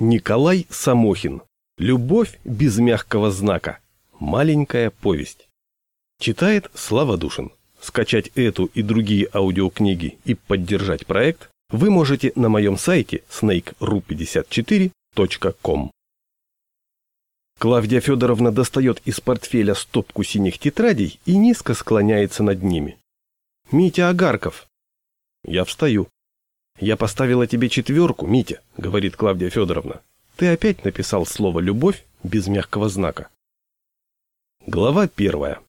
Николай Самохин. Любовь без мягкого знака. Маленькая повесть. Читает Слава Душин. Скачать эту и другие аудиокниги и поддержать проект вы можете на моем сайте snake.ru54.com. Клавдия Федоровна достает из портфеля стопку синих тетрадей и низко склоняется над ними. «Митя Агарков». Я встаю. «Я поставила тебе четверку, Митя», — говорит Клавдия Федоровна. «Ты опять написал слово «любовь» без мягкого знака». Глава первая.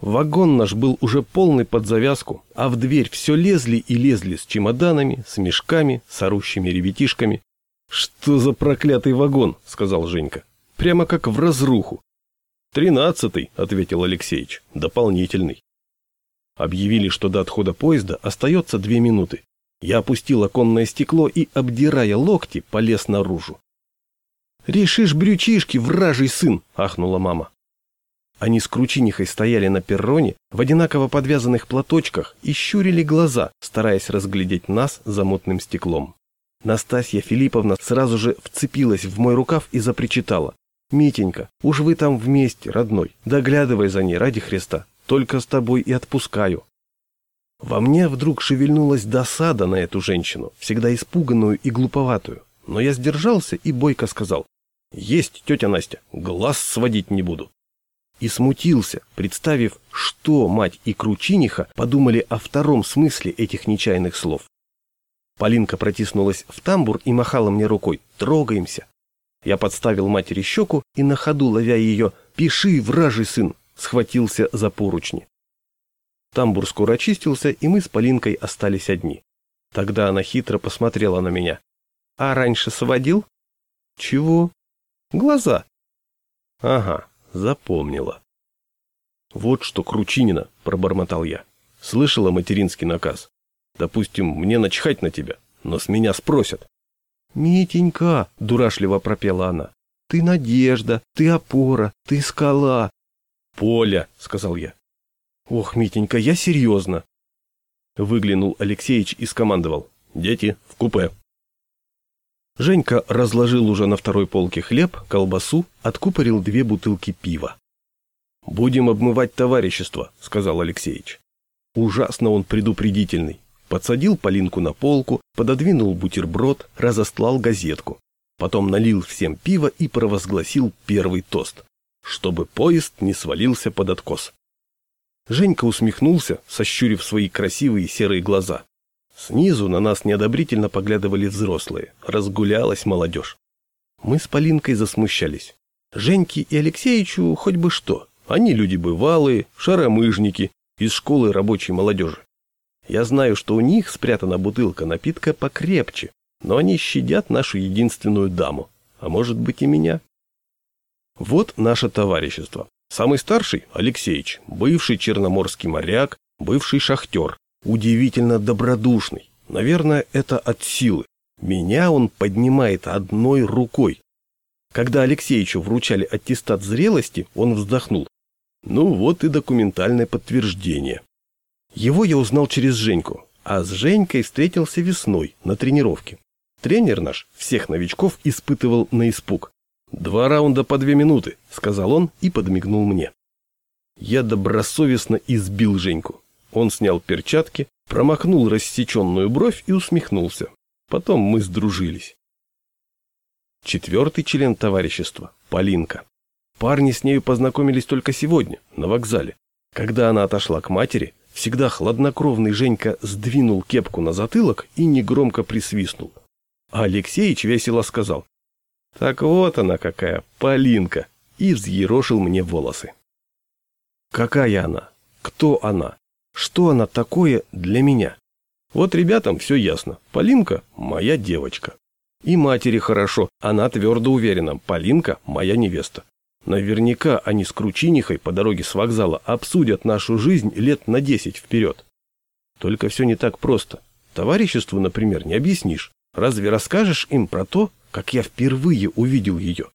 Вагон наш был уже полный под завязку, а в дверь все лезли и лезли с чемоданами, с мешками, с орущими ребятишками. «Что за проклятый вагон?» — сказал Женька. «Прямо как в разруху». «Тринадцатый», — ответил Алексеич, — «дополнительный». Объявили, что до отхода поезда остается две минуты. Я опустил оконное стекло и, обдирая локти, полез наружу. «Решишь брючишки, вражий сын!» – ахнула мама. Они с Кручинихой стояли на перроне в одинаково подвязанных платочках и щурили глаза, стараясь разглядеть нас за мутным стеклом. Настасья Филипповна сразу же вцепилась в мой рукав и запричитала. «Митенька, уж вы там вместе, родной, доглядывай за ней ради Христа, только с тобой и отпускаю». Во мне вдруг шевельнулась досада на эту женщину, всегда испуганную и глуповатую. Но я сдержался и бойко сказал, «Есть, тетя Настя, глаз сводить не буду». И смутился, представив, что мать и Кручиниха подумали о втором смысле этих нечаянных слов. Полинка протиснулась в тамбур и махала мне рукой, «Трогаемся». Я подставил матери щеку и на ходу, ловя ее, «Пиши, вражий сын», схватился за поручни. Тамбур скоро очистился, и мы с Полинкой остались одни. Тогда она хитро посмотрела на меня. «А раньше сводил?» «Чего?» «Глаза». «Ага, запомнила». «Вот что, Кручинина», — пробормотал я. «Слышала материнский наказ? Допустим, мне начхать на тебя, но с меня спросят». «Митенька», — дурашливо пропела она, — «ты надежда, ты опора, ты скала». «Поля», — сказал я, «Ох, Митенька, я серьезно!» Выглянул Алексеич и скомандовал. «Дети, в купе!» Женька разложил уже на второй полке хлеб, колбасу, откупорил две бутылки пива. «Будем обмывать товарищество», — сказал Алексеич. Ужасно он предупредительный. Подсадил Полинку на полку, пододвинул бутерброд, разостлал газетку. Потом налил всем пиво и провозгласил первый тост. Чтобы поезд не свалился под откос. Женька усмехнулся, сощурив свои красивые серые глаза. Снизу на нас неодобрительно поглядывали взрослые. Разгулялась молодежь. Мы с Полинкой засмущались. Женьке и Алексеичу хоть бы что. Они люди бывалые, шаромыжники, из школы рабочей молодежи. Я знаю, что у них спрятана бутылка напитка покрепче, но они щадят нашу единственную даму, а может быть и меня. Вот наше товарищество. Самый старший – Алексеич, бывший черноморский моряк, бывший шахтер, удивительно добродушный. Наверное, это от силы. Меня он поднимает одной рукой. Когда Алексеичу вручали аттестат зрелости, он вздохнул. Ну вот и документальное подтверждение. Его я узнал через Женьку, а с Женькой встретился весной на тренировке. Тренер наш всех новичков испытывал на испуг. «Два раунда по две минуты», — сказал он и подмигнул мне. Я добросовестно избил Женьку. Он снял перчатки, промахнул рассеченную бровь и усмехнулся. Потом мы сдружились. Четвертый член товарищества – Полинка. Парни с нею познакомились только сегодня, на вокзале. Когда она отошла к матери, всегда хладнокровный Женька сдвинул кепку на затылок и негромко присвистнул. А Алексеич весело сказал так вот она какая, Полинка, и взъерошил мне волосы. Какая она? Кто она? Что она такое для меня? Вот ребятам все ясно. Полинка – моя девочка. И матери хорошо, она твердо уверена, Полинка – моя невеста. Наверняка они с Кручинихой по дороге с вокзала обсудят нашу жизнь лет на десять вперед. Только все не так просто. Товариществу, например, не объяснишь. Разве расскажешь им про то, как я впервые увидел ее.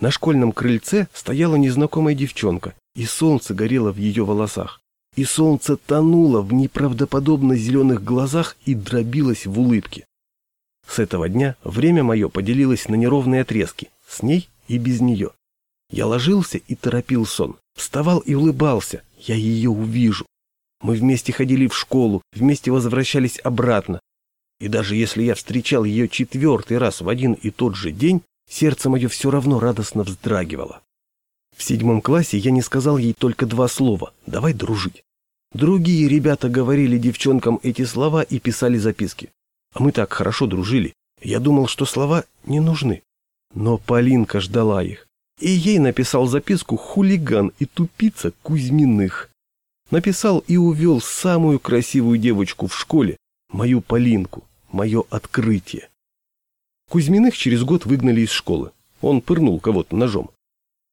На школьном крыльце стояла незнакомая девчонка, и солнце горело в ее волосах. И солнце тонуло в неправдоподобно зеленых глазах и дробилось в улыбке. С этого дня время мое поделилось на неровные отрезки, с ней и без нее. Я ложился и торопил сон, вставал и улыбался, я ее увижу. Мы вместе ходили в школу, вместе возвращались обратно. И даже если я встречал ее четвертый раз в один и тот же день, сердце мое все равно радостно вздрагивало. В седьмом классе я не сказал ей только два слова «давай дружить». Другие ребята говорили девчонкам эти слова и писали записки. А мы так хорошо дружили. Я думал, что слова не нужны. Но Полинка ждала их. И ей написал записку хулиган и тупица Кузьминых. Написал и увел самую красивую девочку в школе, мою Полинку, мое открытие. Кузьминых через год выгнали из школы. Он пырнул кого-то ножом.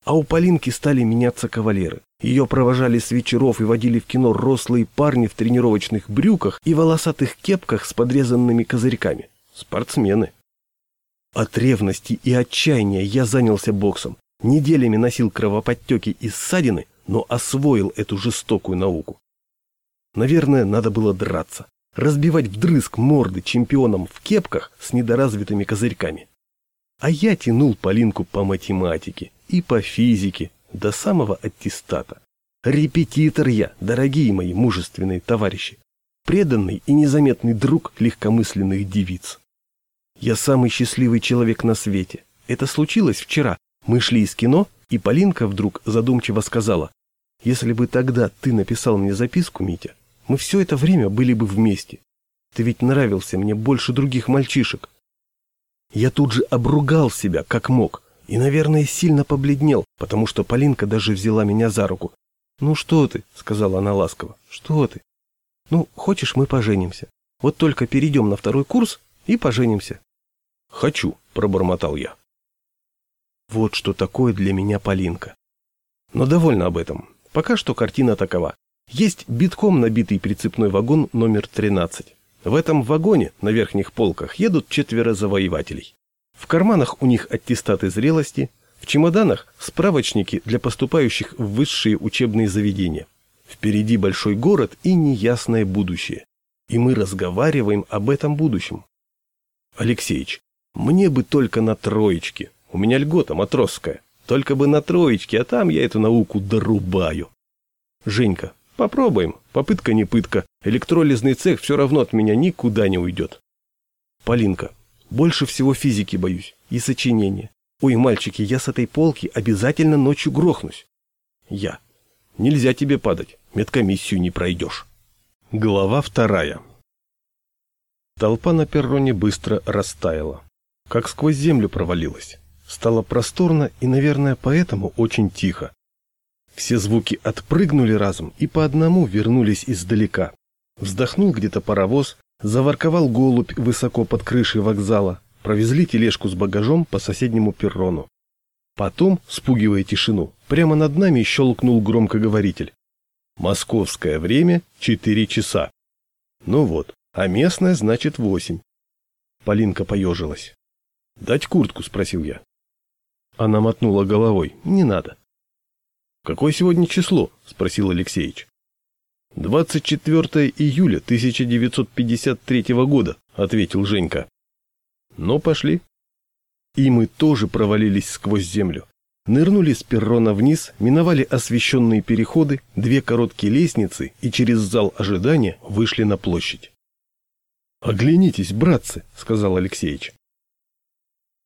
А у Полинки стали меняться кавалеры. Ее провожали с вечеров и водили в кино рослые парни в тренировочных брюках и волосатых кепках с подрезанными козырьками. Спортсмены. От ревности и отчаяния я занялся боксом. Неделями носил кровоподтеки и ссадины, но освоил эту жестокую науку. Наверное, надо было драться. Разбивать вдрызг морды чемпионам в кепках с недоразвитыми козырьками. А я тянул Полинку по математике и по физике до самого аттестата. Репетитор я, дорогие мои мужественные товарищи. Преданный и незаметный друг легкомысленных девиц. Я самый счастливый человек на свете. Это случилось вчера. Мы шли из кино, и Полинка вдруг задумчиво сказала, «Если бы тогда ты написал мне записку, Митя, мы все это время были бы вместе. Ты ведь нравился мне больше других мальчишек». Я тут же обругал себя, как мог, и, наверное, сильно побледнел, потому что Полинка даже взяла меня за руку. «Ну что ты?» — сказала она ласково. «Что ты? Ну, хочешь, мы поженимся. Вот только перейдем на второй курс и поженимся». «Хочу», — пробормотал я. Вот что такое для меня Полинка. Но довольно об этом. Пока что картина такова. Есть битком набитый прицепной вагон номер 13. В этом вагоне на верхних полках едут четверо завоевателей. В карманах у них аттестаты зрелости, в чемоданах справочники для поступающих в высшие учебные заведения. Впереди большой город и неясное будущее. И мы разговариваем об этом будущем. Алексеич, мне бы только на троечке. У меня льгота матросская. Только бы на троечке, а там я эту науку дорубаю. Женька, попробуем. Попытка не пытка. Электролизный цех все равно от меня никуда не уйдет. Полинка, больше всего физики боюсь и сочинения. Ой, мальчики, я с этой полки обязательно ночью грохнусь. Я. Нельзя тебе падать, медкомиссию не пройдешь. Глава вторая. Толпа на перроне быстро растаяла. Как сквозь землю провалилась. Стало просторно и, наверное, поэтому очень тихо. Все звуки отпрыгнули разом и по одному вернулись издалека. Вздохнул где-то паровоз, Заворковал голубь высоко под крышей вокзала, провезли тележку с багажом по соседнему перрону. Потом, спугивая тишину, прямо над нами щелкнул громкоговоритель. Московское время — четыре часа. Ну вот, а местное значит восемь. Полинка поежилась. «Дать куртку?» — спросил я. Она мотнула головой. «Не надо». «Какое сегодня число?» — спросил Алексеич. 24 июля 1953 года, ответил Женька. Но пошли. И мы тоже провалились сквозь землю. Нырнули с перрона вниз, миновали освещенные переходы, две короткие лестницы и через зал ожидания вышли на площадь. «Оглянитесь, братцы», — сказал Алексеич.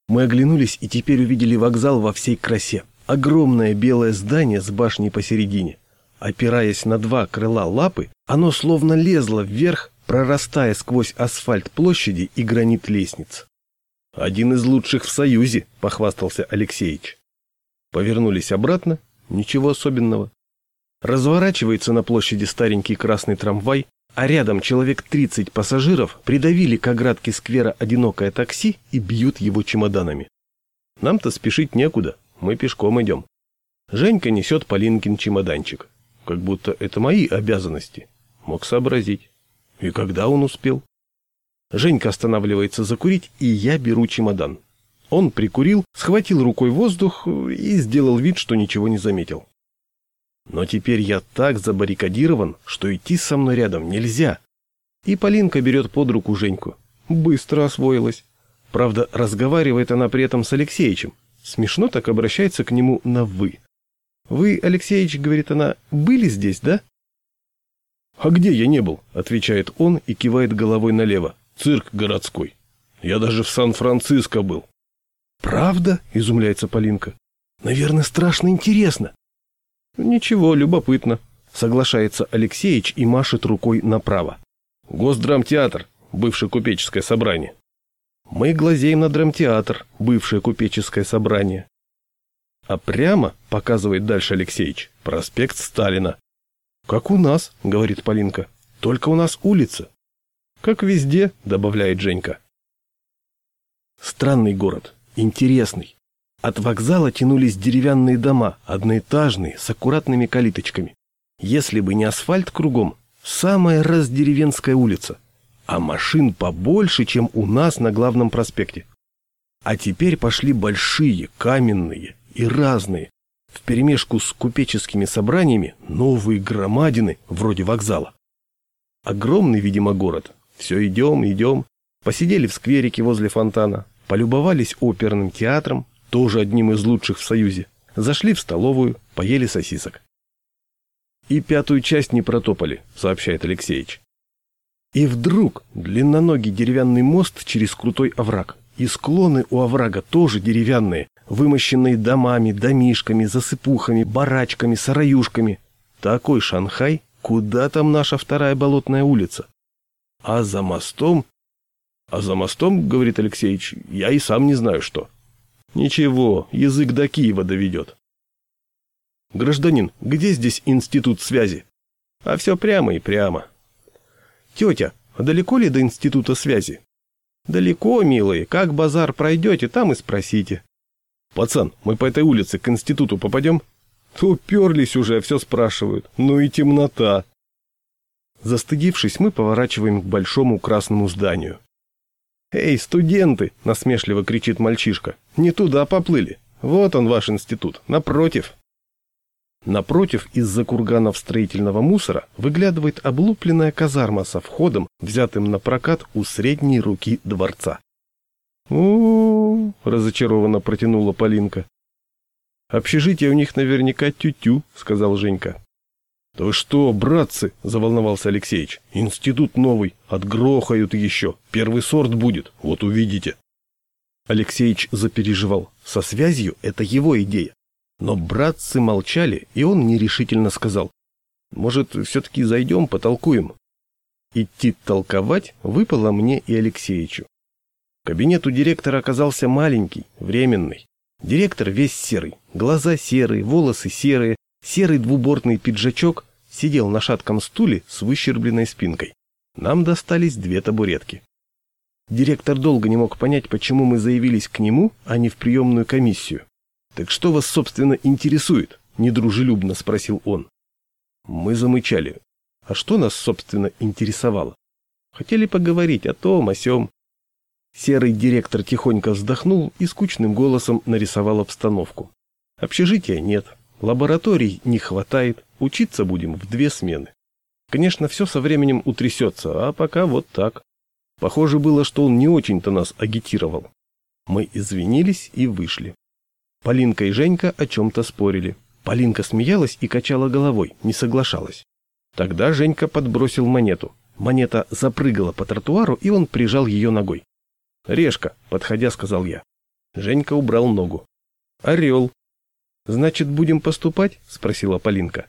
Мы оглянулись и теперь увидели вокзал во всей красе. Огромное белое здание с башней посередине. Опираясь на два крыла лапы, оно словно лезло вверх, прорастая сквозь асфальт площади и гранит лестниц. «Один из лучших в Союзе», — похвастался Алексеич. Повернулись обратно, ничего особенного. Разворачивается на площади старенький красный трамвай, а рядом человек 30 пассажиров придавили к оградке сквера одинокое такси и бьют его чемоданами. Нам-то спешить некуда, мы пешком идем. Женька несет Полинкин чемоданчик как будто это мои обязанности. Мог сообразить. И когда он успел? Женька останавливается закурить, и я беру чемодан. Он прикурил, схватил рукой воздух и сделал вид, что ничего не заметил. Но теперь я так забаррикадирован, что идти со мной рядом нельзя. И Полинка берет под руку Женьку. Быстро освоилась. Правда, разговаривает она при этом с Алексеичем. Смешно так обращается к нему на «вы». «Вы, Алексеич, — говорит она, — были здесь, да?» «А где я не был?» — отвечает он и кивает головой налево. «Цирк городской. Я даже в Сан-Франциско был». «Правда?» — изумляется Полинка. «Наверное, страшно интересно». «Ничего, любопытно», — соглашается Алексеич и машет рукой направо. «Госдрамтеатр, бывшее купеческое собрание». Мы глазеем на драмтеатр, бывшее купеческое собрание. А прямо, показывает дальше Алексеич, проспект Сталина. Как у нас, говорит Полинка, только у нас улица. Как везде, добавляет Женька. Странный город, интересный. От вокзала тянулись деревянные дома, одноэтажные, с аккуратными калиточками. Если бы не асфальт кругом, самая раздеревенская улица – а машин побольше, чем у нас на главном проспекте. А теперь пошли большие, каменные и разные, вперемешку с купеческими собраниями, новые громадины, вроде вокзала. Огромный, видимо, город. Все идем, идем. Посидели в скверике возле фонтана, полюбовались оперным театром, тоже одним из лучших в Союзе. Зашли в столовую, поели сосисок. «И пятую часть не протопали», — сообщает Алексеевич. И вдруг длинноногий деревянный мост через крутой овраг. И склоны у оврага тоже деревянные, вымощенные домами, домишками, засыпухами, барачками, сараюшками. Такой Шанхай, куда там наша вторая болотная улица? А за мостом... А за мостом, говорит Алексеевич, я и сам не знаю что. Ничего, язык до Киева доведет. Гражданин, где здесь институт связи? А все прямо и прямо. «Тетя, а далеко ли до института связи?» «Далеко, милые. Как базар пройдете, там и спросите». «Пацан, мы по этой улице к институту попадем?» «Уперлись уже, все спрашивают. Ну и темнота». Застыдившись, мы поворачиваем к большому красному зданию. «Эй, студенты!» – насмешливо кричит мальчишка. «Не туда поплыли. Вот он, ваш институт. Напротив». Напротив, из-за курганов строительного мусора выглядывает облупленная казарма со входом, взятым на прокат у средней руки дворца. разочарованно протянула Полинка. «Общежитие у них наверняка тю-тю», — сказал Женька. «Да что, братцы!» — заволновался Алексеич. «Институт новый, отгрохают еще. Первый сорт будет, вот увидите». Алексеич запереживал. Со связью это его идея. Но братцы молчали, и он нерешительно сказал, «Может, все-таки зайдем, потолкуем?» Идти толковать выпало мне и Алексеичу. Кабинет у директора оказался маленький, временный. Директор весь серый, глаза серые, волосы серые, серый двубортный пиджачок, сидел на шатком стуле с выщербленной спинкой. Нам достались две табуретки. Директор долго не мог понять, почему мы заявились к нему, а не в приемную комиссию. «Так что вас, собственно, интересует?» – недружелюбно спросил он. Мы замычали. А что нас, собственно, интересовало? Хотели поговорить о том, о сём. Серый директор тихонько вздохнул и скучным голосом нарисовал обстановку. Общежития нет, лабораторий не хватает, учиться будем в две смены. Конечно, все со временем утрясется, а пока вот так. Похоже было, что он не очень-то нас агитировал. Мы извинились и вышли. Полинка и Женька о чем-то спорили. Полинка смеялась и качала головой, не соглашалась. Тогда Женька подбросил монету. Монета запрыгала по тротуару, и он прижал ее ногой. «Решка», — подходя, сказал я. Женька убрал ногу. «Орел». «Значит, будем поступать?» — спросила Полинка.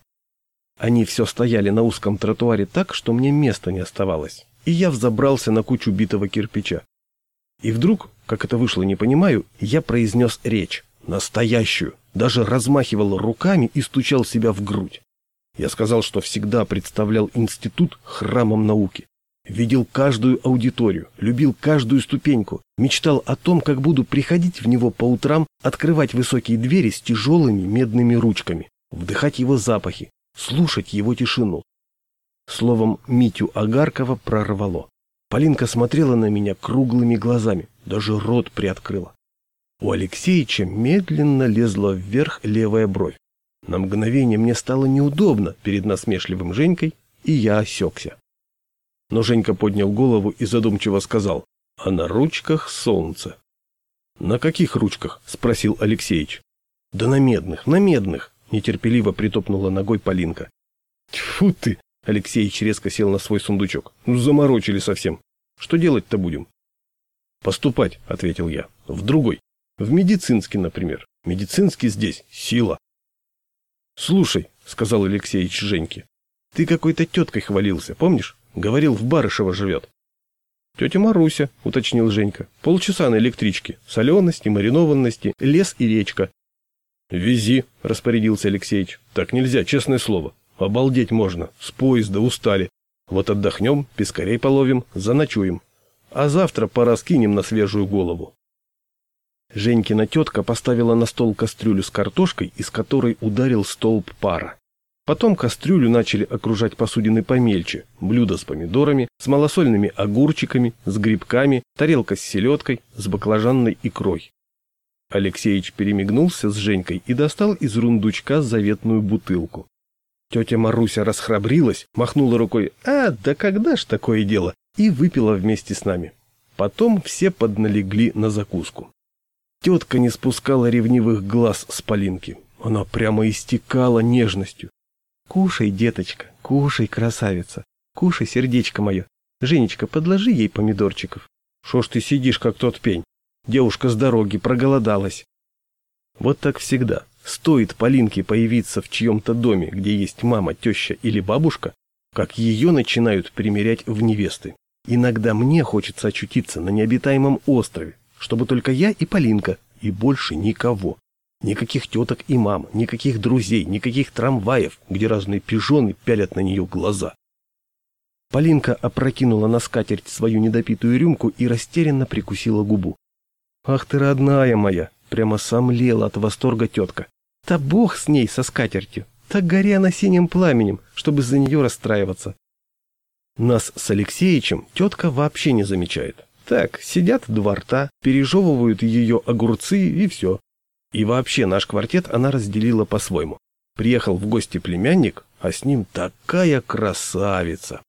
Они все стояли на узком тротуаре так, что мне места не оставалось, и я взобрался на кучу битого кирпича. И вдруг, как это вышло, не понимаю, я произнес речь. Настоящую. Даже размахивал руками и стучал себя в грудь. Я сказал, что всегда представлял институт храмом науки. Видел каждую аудиторию, любил каждую ступеньку, мечтал о том, как буду приходить в него по утрам, открывать высокие двери с тяжелыми медными ручками, вдыхать его запахи, слушать его тишину. Словом, Митю Агаркова прорвало. Полинка смотрела на меня круглыми глазами, даже рот приоткрыла. У Алексеича медленно лезла вверх левая бровь. На мгновение мне стало неудобно перед насмешливым Женькой, и я осекся. Но Женька поднял голову и задумчиво сказал, а на ручках солнце. «На каких ручках?» – спросил Алексеич. «Да на медных, на медных!» – нетерпеливо притопнула ногой Полинка. «Тьфу ты!» – Алексеич резко сел на свой сундучок. «Ну, заморочили совсем. Что делать-то будем?» «Поступать», – ответил я. «В другой. В медицинский, например. Медицинский здесь. Сила». «Слушай», — сказал Алексеич Женьке, — «ты какой-то теткой хвалился, помнишь? Говорил, в Барышево живет». «Тетя Маруся», — уточнил Женька. «Полчаса на электричке. Солености, маринованности, лес и речка». «Вези», — распорядился Алексеич. «Так нельзя, честное слово. Обалдеть можно. С поезда устали. Вот отдохнем, пескарей половим, заночуем. А завтра пора скинем на свежую голову». Женькина тетка поставила на стол кастрюлю с картошкой, из которой ударил столб пара. Потом кастрюлю начали окружать посудины помельче, блюдо с помидорами, с малосольными огурчиками, с грибками, тарелка с селедкой, с баклажанной икрой. Алексеич перемигнулся с Женькой и достал из рундучка заветную бутылку. Тетя Маруся расхрабрилась, махнула рукой «А, да когда ж такое дело?» и выпила вместе с нами. Потом все подналегли на закуску. Тетка не спускала ревнивых глаз с Полинки. Она прямо истекала нежностью. «Кушай, деточка, кушай, красавица, кушай, сердечко мое. Женечка, подложи ей помидорчиков. Шо ж ты сидишь, как тот пень? Девушка с дороги проголодалась». Вот так всегда. Стоит Полинке появиться в чьем-то доме, где есть мама, теща или бабушка, как ее начинают примерять в невесты. Иногда мне хочется очутиться на необитаемом острове, чтобы только я и Полинка, и больше никого. Никаких теток и мам, никаких друзей, никаких трамваев, где разные пижоны пялят на нее глаза. Полинка опрокинула на скатерть свою недопитую рюмку и растерянно прикусила губу. «Ах ты, родная моя!» — прямо сомлела от восторга тетка. «Да бог с ней, со скатертью! Так горя она синим пламенем, чтобы за нее расстраиваться!» Нас с Алексеичем тетка вообще не замечает. Так, сидят два рта, пережевывают ее огурцы и все. И вообще наш квартет она разделила по-своему. Приехал в гости племянник, а с ним такая красавица.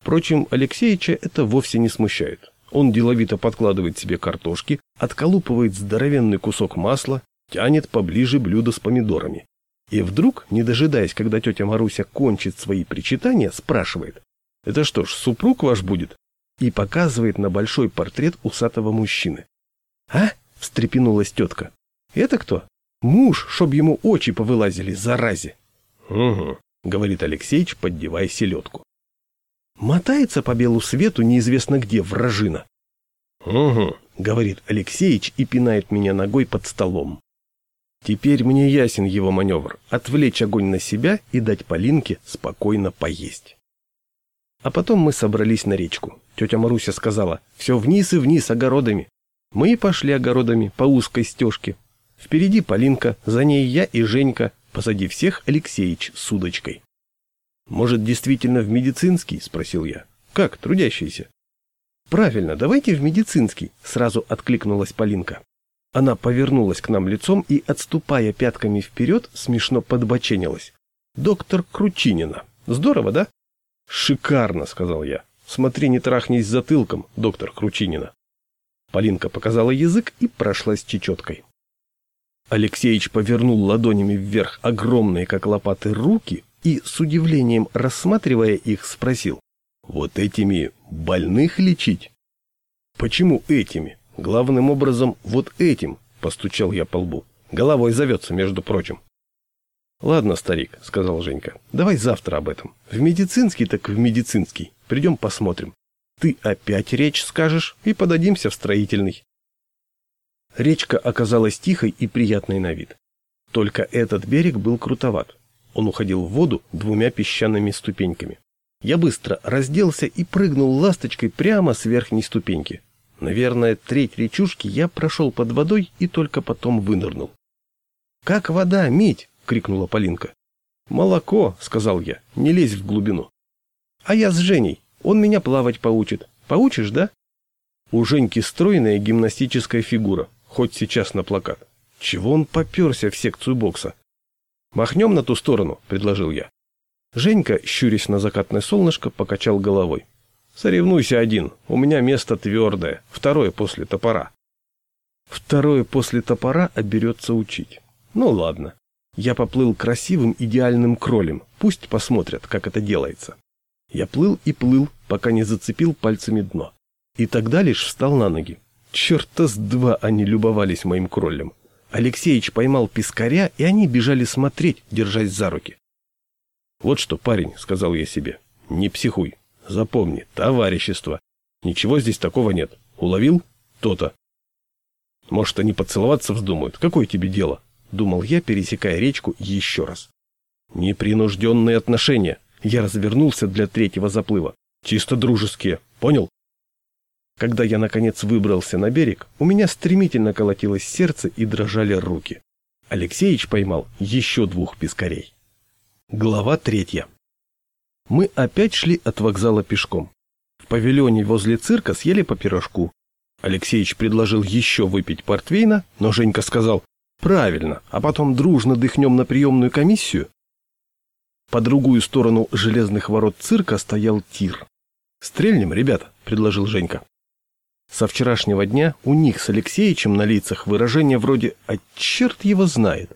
Впрочем, Алексеича это вовсе не смущает. Он деловито подкладывает себе картошки, отколупывает здоровенный кусок масла, тянет поближе блюдо с помидорами. И вдруг, не дожидаясь, когда тетя Маруся кончит свои причитания, спрашивает. «Это что ж, супруг ваш будет?» И показывает на большой портрет усатого мужчины. «А?» – встрепенулась тетка. «Это кто? Муж, чтоб ему очи повылазили, заразе!» «Угу», — говорит Алексеич, поддевая селедку. Мотается по белу свету неизвестно где вражина. «Угу», — говорит Алексеич и пинает меня ногой под столом. Теперь мне ясен его маневр — отвлечь огонь на себя и дать Полинке спокойно поесть. А потом мы собрались на речку. Тетя Маруся сказала, все вниз и вниз огородами. Мы пошли огородами по узкой стежке. Впереди Полинка, за ней я и Женька, позади всех Алексеич с удочкой. «Может, действительно в медицинский?» – спросил я. «Как, трудящийся?» «Правильно, давайте в медицинский», – сразу откликнулась Полинка. Она повернулась к нам лицом и, отступая пятками вперед, смешно подбоченилась. «Доктор Кручинина. Здорово, да?» «Шикарно», — сказал я. «Смотри, не трахнись затылком, доктор Кручинина». Полинка показала язык и прошлась чечеткой. Алексеич повернул ладонями вверх огромные, как лопаты, руки и, с удивлением рассматривая их, спросил. «Вот этими больных лечить?» «Почему этими? Главным образом вот этим», — постучал я по лбу. «Головой зовется, между прочим». «Ладно, старик», — сказал Женька, — «давай завтра об этом. В медицинский так в медицинский. Придем посмотрим. Ты опять речь скажешь и подадимся в строительный». Речка оказалась тихой и приятной на вид. Только этот берег был крутоват. Он уходил в воду двумя песчаными ступеньками. Я быстро разделся и прыгнул ласточкой прямо с верхней ступеньки. Наверное, треть речушки я прошел под водой и только потом вынырнул. «Как вода, Мить!» — крикнула Полинка. «Молоко», — сказал я, — «не лезь в глубину». «А я с Женей. Он меня плавать поучит. Поучишь, да?» У Женьки стройная гимнастическая фигура, хоть сейчас на плакат. Чего он поперся в секцию бокса? «Махнем на ту сторону», — предложил я. Женька, щурясь на закатное солнышко, покачал головой. Соревнуйся один, у меня место твердое, второе после топора. Второе после топора оберется учить. Ну ладно. Я поплыл красивым идеальным кролем, пусть посмотрят, как это делается. Я плыл и плыл, пока не зацепил пальцами дно. И тогда лишь встал на ноги. Черта с два они любовались моим кролем. Алексеич поймал пескаря, и они бежали смотреть, держась за руки. «Вот что, парень», — сказал я себе, — «не психуй. Запомни, товарищество. Ничего здесь такого нет. Уловил? То-то. Может, они поцеловаться вздумают? Какое тебе дело?» Думал я, пересекая речку еще раз. «Непринужденные отношения». Я развернулся для третьего заплыва. «Чисто дружеские. Понял?» Когда я, наконец, выбрался на берег, у меня стремительно колотилось сердце и дрожали руки. Алексеич поймал еще двух пескарей. Глава третья. Мы опять шли от вокзала пешком. В павильоне возле цирка съели по пирожку. Алексеич предложил еще выпить портвейна, но Женька сказал «Правильно, а потом дружно дыхнем на приемную комиссию». По другую сторону железных ворот цирка стоял тир. «Стрельнем, ребята», — предложил Женька. Со вчерашнего дня у них с Алексеичем на лицах выражение вроде «а черт его знает».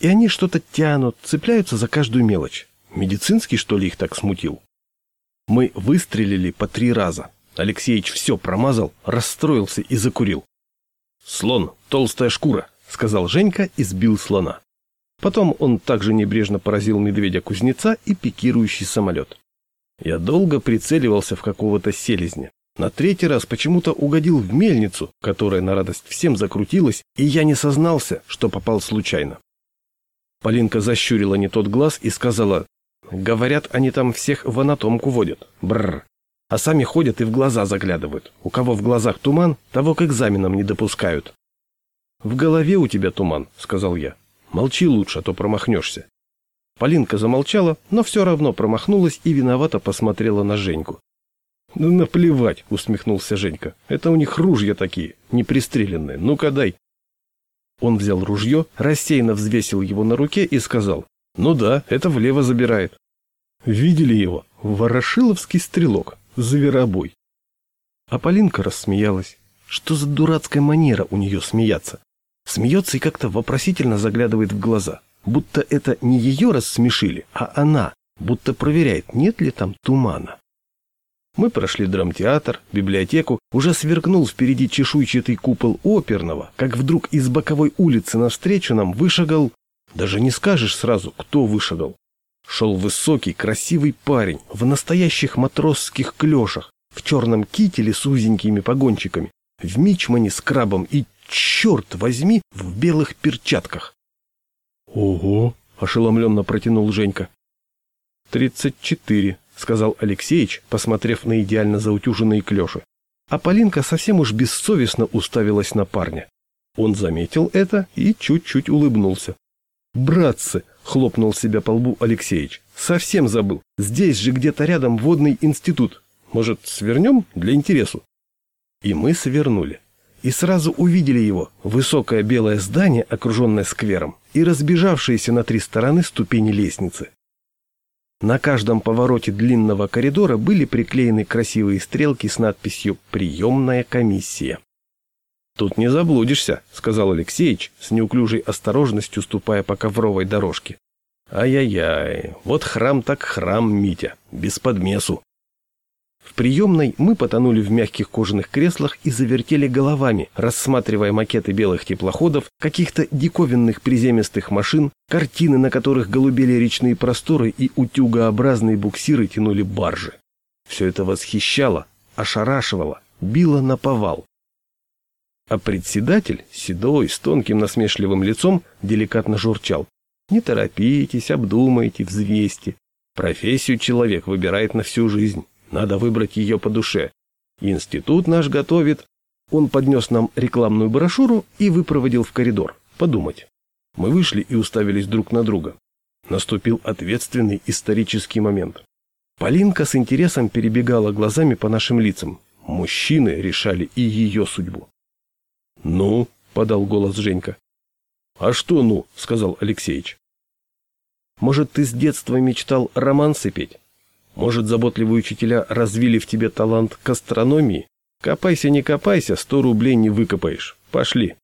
И они что-то тянут, цепляются за каждую мелочь. Медицинский, что ли, их так смутил? Мы выстрелили по три раза. Алексеич все промазал, расстроился и закурил. «Слон, толстая шкура», — сказал Женька и сбил слона. Потом он также небрежно поразил медведя-кузнеца и пикирующий самолет. Я долго прицеливался в какого-то селезня. На третий раз почему-то угодил в мельницу, которая на радость всем закрутилась, и я не сознался, что попал случайно. Полинка защурила не тот глаз и сказала, «Говорят, они там всех в анатомку водят. Бррр. А сами ходят и в глаза заглядывают. У кого в глазах туман, того к экзаменам не допускают». «В голове у тебя туман», — сказал я. «Молчи лучше, а то промахнешься». Полинка замолчала, но все равно промахнулась и виновато посмотрела на Женьку. «Да наплевать», — усмехнулся Женька. «Это у них ружья такие, непристреленные. Ну-ка дай». Он взял ружье, рассеянно взвесил его на руке и сказал. «Ну да, это влево забирает». Видели его? Ворошиловский стрелок. Зверобой. А Полинка рассмеялась. Что за дурацкая манера у нее смеяться? Смеется и как-то вопросительно заглядывает в глаза. Будто это не ее рассмешили, а она. Будто проверяет, нет ли там тумана. Мы прошли драмтеатр, библиотеку, уже сверкнул впереди чешуйчатый купол оперного, как вдруг из боковой улицы навстречу нам вышагал... Даже не скажешь сразу, кто вышагал. Шел высокий, красивый парень в настоящих матросских клешах, в черном кителе с узенькими погончиками, в мичмане с крабом и, черт возьми, в белых перчатках. «Ого!» — ошеломленно протянул Женька. «Тридцать четыре», — сказал Алексеич, посмотрев на идеально заутюженные клёши. А Полинка совсем уж бессовестно уставилась на парня. Он заметил это и чуть-чуть улыбнулся. «Братцы!» — хлопнул себя по лбу Алексеич. «Совсем забыл. Здесь же где-то рядом водный институт. Может, свернем для интересу?» И мы свернули. И сразу увидели его, высокое белое здание, окруженное сквером, и разбежавшиеся на три стороны ступени лестницы. На каждом повороте длинного коридора были приклеены красивые стрелки с надписью «Приемная комиссия». «Тут не заблудишься», — сказал Алексеич, с неуклюжей осторожностью ступая по ковровой дорожке. «Ай-яй-яй, вот храм так храм, Митя, без подмесу». В приемной мы потонули в мягких кожаных креслах и завертели головами, рассматривая макеты белых теплоходов, каких-то диковинных приземистых машин, картины, на которых голубели речные просторы и утюгообразные буксиры тянули баржи. Все это восхищало, ошарашивало, било на повал. А председатель, седой, с тонким насмешливым лицом, деликатно журчал. «Не торопитесь, обдумайте, взвесьте. Профессию человек выбирает на всю жизнь. Надо выбрать ее по душе. Институт наш готовит. Он поднес нам рекламную брошюру и выпроводил в коридор. Подумать. Мы вышли и уставились друг на друга. Наступил ответственный исторический момент. Полинка с интересом перебегала глазами по нашим лицам. Мужчины решали и ее судьбу. «Ну?» — подал голос Женька. «А что «ну?» — сказал Алексеич. «Может, ты с детства мечтал романсы петь?» Может, заботливые учителя развили в тебе талант к астрономии? Копайся, не копайся, сто рублей не выкопаешь. Пошли.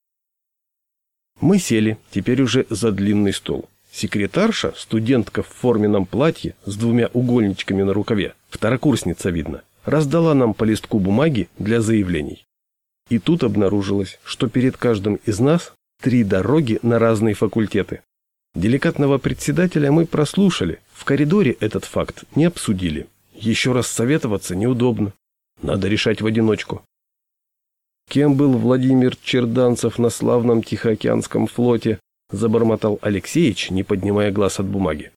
Мы сели, теперь уже за длинный стол. Секретарша, студентка в форменном платье с двумя угольничками на рукаве, второкурсница видно, раздала нам по листку бумаги для заявлений. И тут обнаружилось, что перед каждым из нас три дороги на разные факультеты. Деликатного председателя мы прослушали, в коридоре этот факт не обсудили. Еще раз советоваться неудобно. Надо решать в одиночку. Кем был Владимир Черданцев на славном Тихоокеанском флоте, забормотал Алексеевич, не поднимая глаз от бумаги.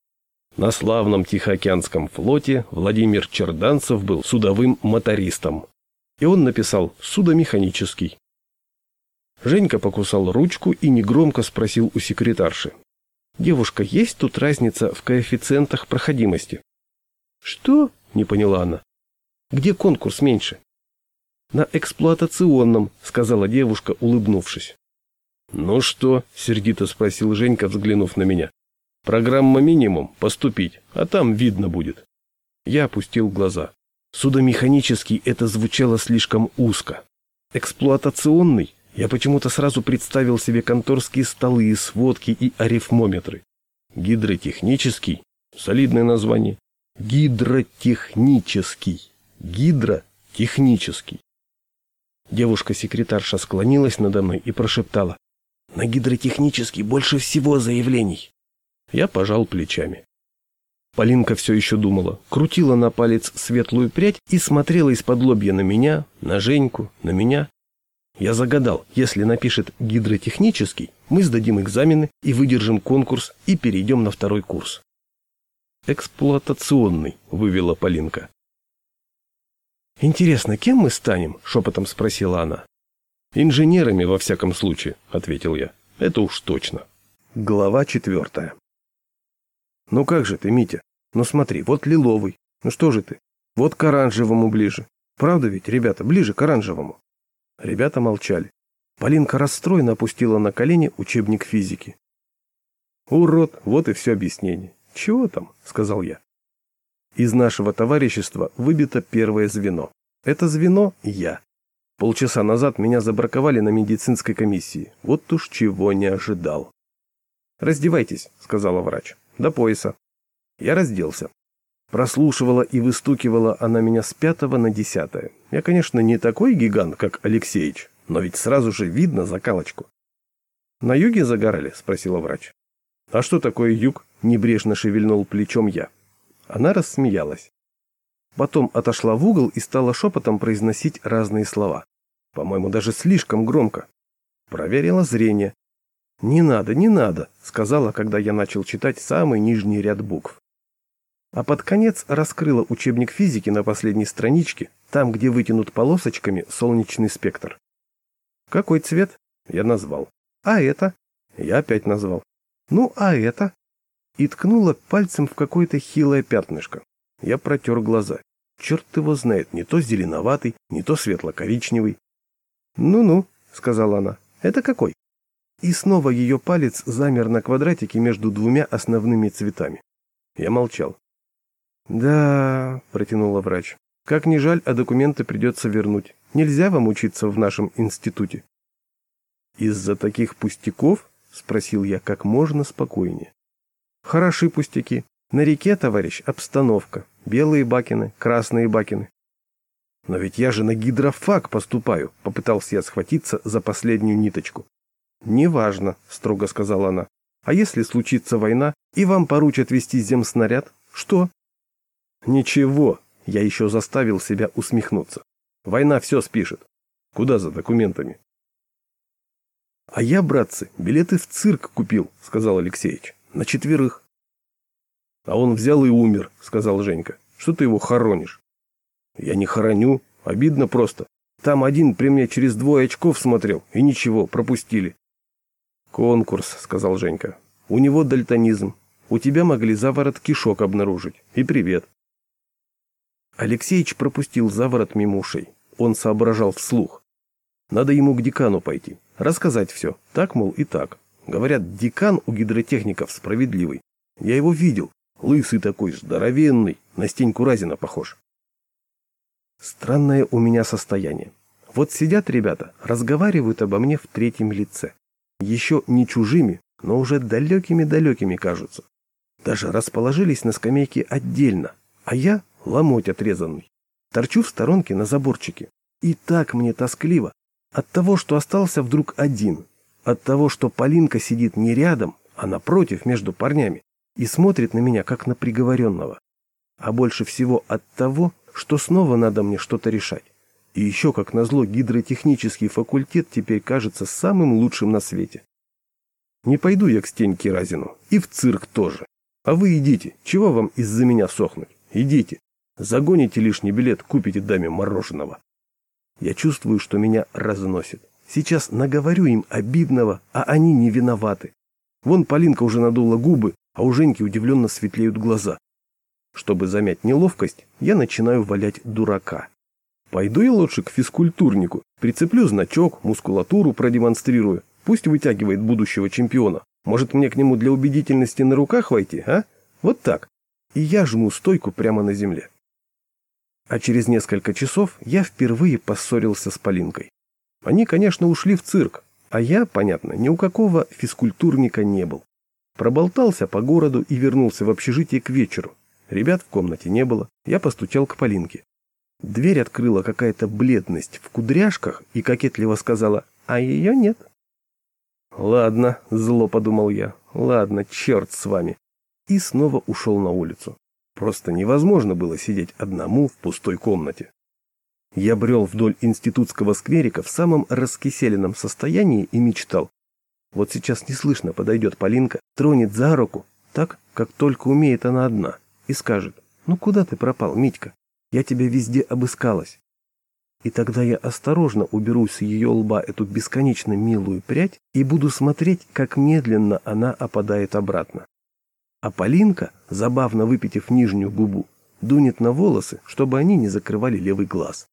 На славном Тихоокеанском флоте Владимир Черданцев был судовым мотористом. И он написал «судомеханический». Женька покусал ручку и негромко спросил у секретарши. «Девушка, есть тут разница в коэффициентах проходимости?» «Что?» – не поняла она. «Где конкурс меньше?» «На эксплуатационном», – сказала девушка, улыбнувшись. «Ну что?» – сердито спросил Женька, взглянув на меня. «Программа минимум, поступить, а там видно будет». Я опустил глаза. Судомеханический это звучало слишком узко. Эксплуатационный я почему-то сразу представил себе конторские столы, сводки и арифмометры. Гидротехнический – солидное название. Гидротехнический. Гидротехнический. Девушка-секретарша склонилась надо мной и прошептала. На гидротехнический больше всего заявлений. Я пожал плечами. Полинка все еще думала, крутила на палец светлую прядь и смотрела из-под лобья на меня, на Женьку, на меня. Я загадал, если напишет гидротехнический, мы сдадим экзамены и выдержим конкурс и перейдем на второй курс. «Эксплуатационный», — вывела Полинка. «Интересно, кем мы станем?» — шепотом спросила она. «Инженерами, во всяком случае», — ответил я. «Это уж точно». Глава четвертая. «Ну как же ты, Митя? Ну смотри, вот лиловый. Ну что же ты? Вот к оранжевому ближе. Правда ведь, ребята, ближе к оранжевому?» Ребята молчали. Полинка расстроенно опустила на колени учебник физики. «Урод, вот и все объяснение. Чего там?» — сказал я. Из нашего товарищества выбито первое звено. Это звено — я. Полчаса назад меня забраковали на медицинской комиссии. Вот уж чего не ожидал. «Раздевайтесь», — сказала врач. «До пояса». Я разделся. Прослушивала и выстукивала она меня с пятого на десятое. Я, конечно, не такой гигант, как Алексеич, но ведь сразу же видно закалочку. «На юге загорали?» — спросила врач. «А что такое юг?» — небрежно шевельнул плечом я. Она рассмеялась. Потом отошла в угол и стала шепотом произносить разные слова. По-моему, даже слишком громко. Проверила зрение. «Не надо, не надо», — сказала, когда я начал читать самый нижний ряд букв. А под конец раскрыла учебник физики на последней страничке, там, где вытянут полосочками солнечный спектр. «Какой цвет?» — я назвал. «А это?» — я опять назвал. «Ну, а это?» И ткнула пальцем в какое-то хилое пятнышко. Я протер глаза. Черт его знает, не то зеленоватый, не то светло-коричневый. «Ну-ну», — сказала она, — «это какой?» И снова ее палец замер на квадратике между двумя основными цветами. Я молчал. «Да», — протянула врач, — «как ни жаль, а документы придется вернуть. Нельзя вам учиться в нашем институте». «Из-за таких пустяков?» — спросил я как можно спокойнее. «Хороши пустяки. На реке, товарищ, обстановка. Белые бакины, красные бакины. Но ведь я же на гидрофак поступаю, попытался я схватиться за последнюю ниточку. Неважно, строго сказала она. А если случится война, и вам поручат вести земснаряд, что? Ничего, я еще заставил себя усмехнуться. Война все спишет. Куда за документами? А я, братцы, билеты в цирк купил, сказал Алексеевич. На четверых. А он взял и умер, сказал Женька. Что ты его хоронишь? Я не хороню. Обидно просто. Там один при мне через двое очков смотрел, и ничего, пропустили. Конкурс, сказал Женька. У него дальтонизм. У тебя могли заворот кишок обнаружить. И привет. Алексеич пропустил заворот мимо ушей. Он соображал вслух. Надо ему к декану пойти, рассказать все. Так, мол, и так. Говорят, декан у гидротехников справедливый. Я его видел. Лысый такой, здоровенный, На Стеньку Разина похож. Странное у меня состояние. Вот сидят ребята, разговаривают обо мне в третьем лице. Еще не чужими, но уже далекими-далекими кажутся. Даже расположились на скамейке отдельно, а я ломоть отрезанный. Торчу в сторонке на заборчике. И так мне тоскливо. От того, что остался вдруг один. От того, что Полинка сидит не рядом, а напротив между парнями и смотрит на меня, как на приговоренного. А больше всего от того, что снова надо мне что-то решать. И еще, как назло, гидротехнический факультет теперь кажется самым лучшим на свете. Не пойду я к Стеньке Разину. И в цирк тоже. А вы идите. Чего вам из-за меня сохнуть? Идите. Загоните лишний билет, купите даме мороженого. Я чувствую, что меня разносит. Сейчас наговорю им обидного, а они не виноваты. Вон Полинка уже надула губы, а у Женьки удивленно светлеют глаза. Чтобы замять неловкость, я начинаю валять дурака. Пойду я лучше к физкультурнику, прицеплю значок, мускулатуру продемонстрирую. Пусть вытягивает будущего чемпиона. Может мне к нему для убедительности на руках войти, а? Вот так. И я жму стойку прямо на земле. А через несколько часов я впервые поссорился с Полинкой. Они, конечно, ушли в цирк, а я, понятно, ни у какого физкультурника не был. Проболтался по городу и вернулся в общежитие к вечеру. Ребят в комнате не было, я постучал к Полинке. Дверь открыла какая-то бледность в кудряшках и кокетливо сказала «А ее нет». «Ладно», — зло подумал я, — «ладно, черт с вами». И снова ушел на улицу. Просто невозможно было сидеть одному в пустой комнате. Я брел вдоль институтского скверика в самом раскиселенном состоянии и мечтал. Вот сейчас неслышно подойдет Полинка, тронет за руку, так, как только умеет она одна, и скажет, «Ну куда ты пропал, Митька? Я тебя везде обыскалась». И тогда я осторожно уберу с ее лба эту бесконечно милую прядь и буду смотреть, как медленно она опадает обратно. А Полинка, забавно выпитив нижнюю губу, дунет на волосы, чтобы они не закрывали левый глаз.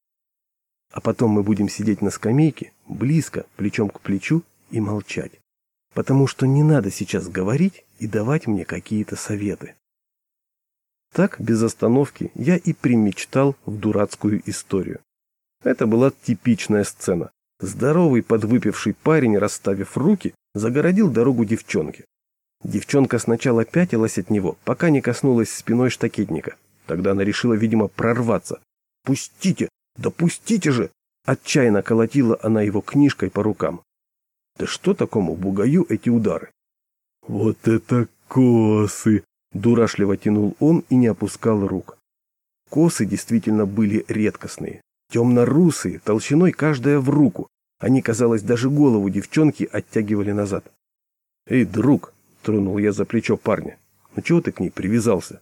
А потом мы будем сидеть на скамейке, близко, плечом к плечу, и молчать. Потому что не надо сейчас говорить и давать мне какие-то советы. Так, без остановки, я и примечтал в дурацкую историю. Это была типичная сцена. Здоровый подвыпивший парень, расставив руки, загородил дорогу девчонке. Девчонка сначала пятилась от него, пока не коснулась спиной штакетника. Тогда она решила, видимо, прорваться. «Пустите! Да пустите же!» Отчаянно колотила она его книжкой по рукам. Да что такому бугаю эти удары? «Вот это косы!» – дурашливо тянул он и не опускал рук. Косы действительно были редкостные. Темно-русые, толщиной каждая в руку. Они, казалось, даже голову девчонки оттягивали назад. «Эй, друг!» – тронул я за плечо парня. «Ну чего ты к ней привязался?»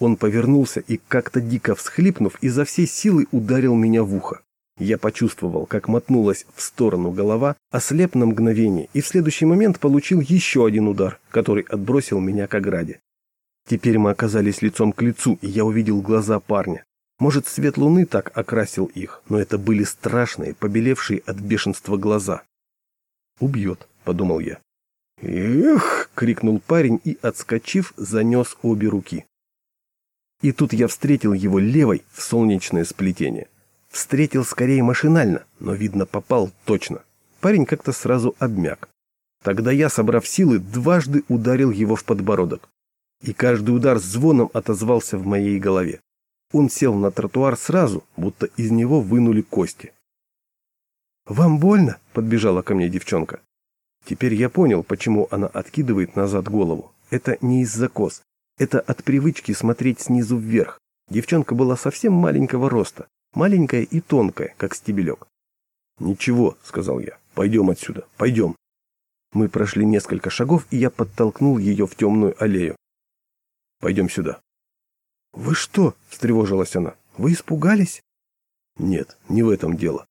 Он повернулся и, как-то дико всхлипнув, изо всей силы ударил меня в ухо. Я почувствовал, как мотнулась в сторону голова, ослеп на мгновение, и в следующий момент получил еще один удар, который отбросил меня к ограде. Теперь мы оказались лицом к лицу, и я увидел глаза парня. Может, свет луны так окрасил их, но это были страшные, побелевшие от бешенства глаза. «Убьет», — подумал я. «Эх!» — крикнул парень и, отскочив, занес обе руки. И тут я встретил его левой в солнечное сплетение. Встретил скорее машинально, но, видно, попал точно. Парень как-то сразу обмяк. Тогда я, собрав силы, дважды ударил его в подбородок. И каждый удар звоном отозвался в моей голове. Он сел на тротуар сразу, будто из него вынули кости. «Вам больно?» – подбежала ко мне девчонка. Теперь я понял, почему она откидывает назад голову. Это не из-за кос. Это от привычки смотреть снизу вверх. Девчонка была совсем маленького роста. Маленькая и тонкая, как стебелек. «Ничего», — сказал я, — «пойдем отсюда, пойдем». Мы прошли несколько шагов, и я подтолкнул ее в темную аллею. «Пойдем сюда». «Вы что?» – встревожилась она. «Вы испугались?» «Нет, не в этом дело.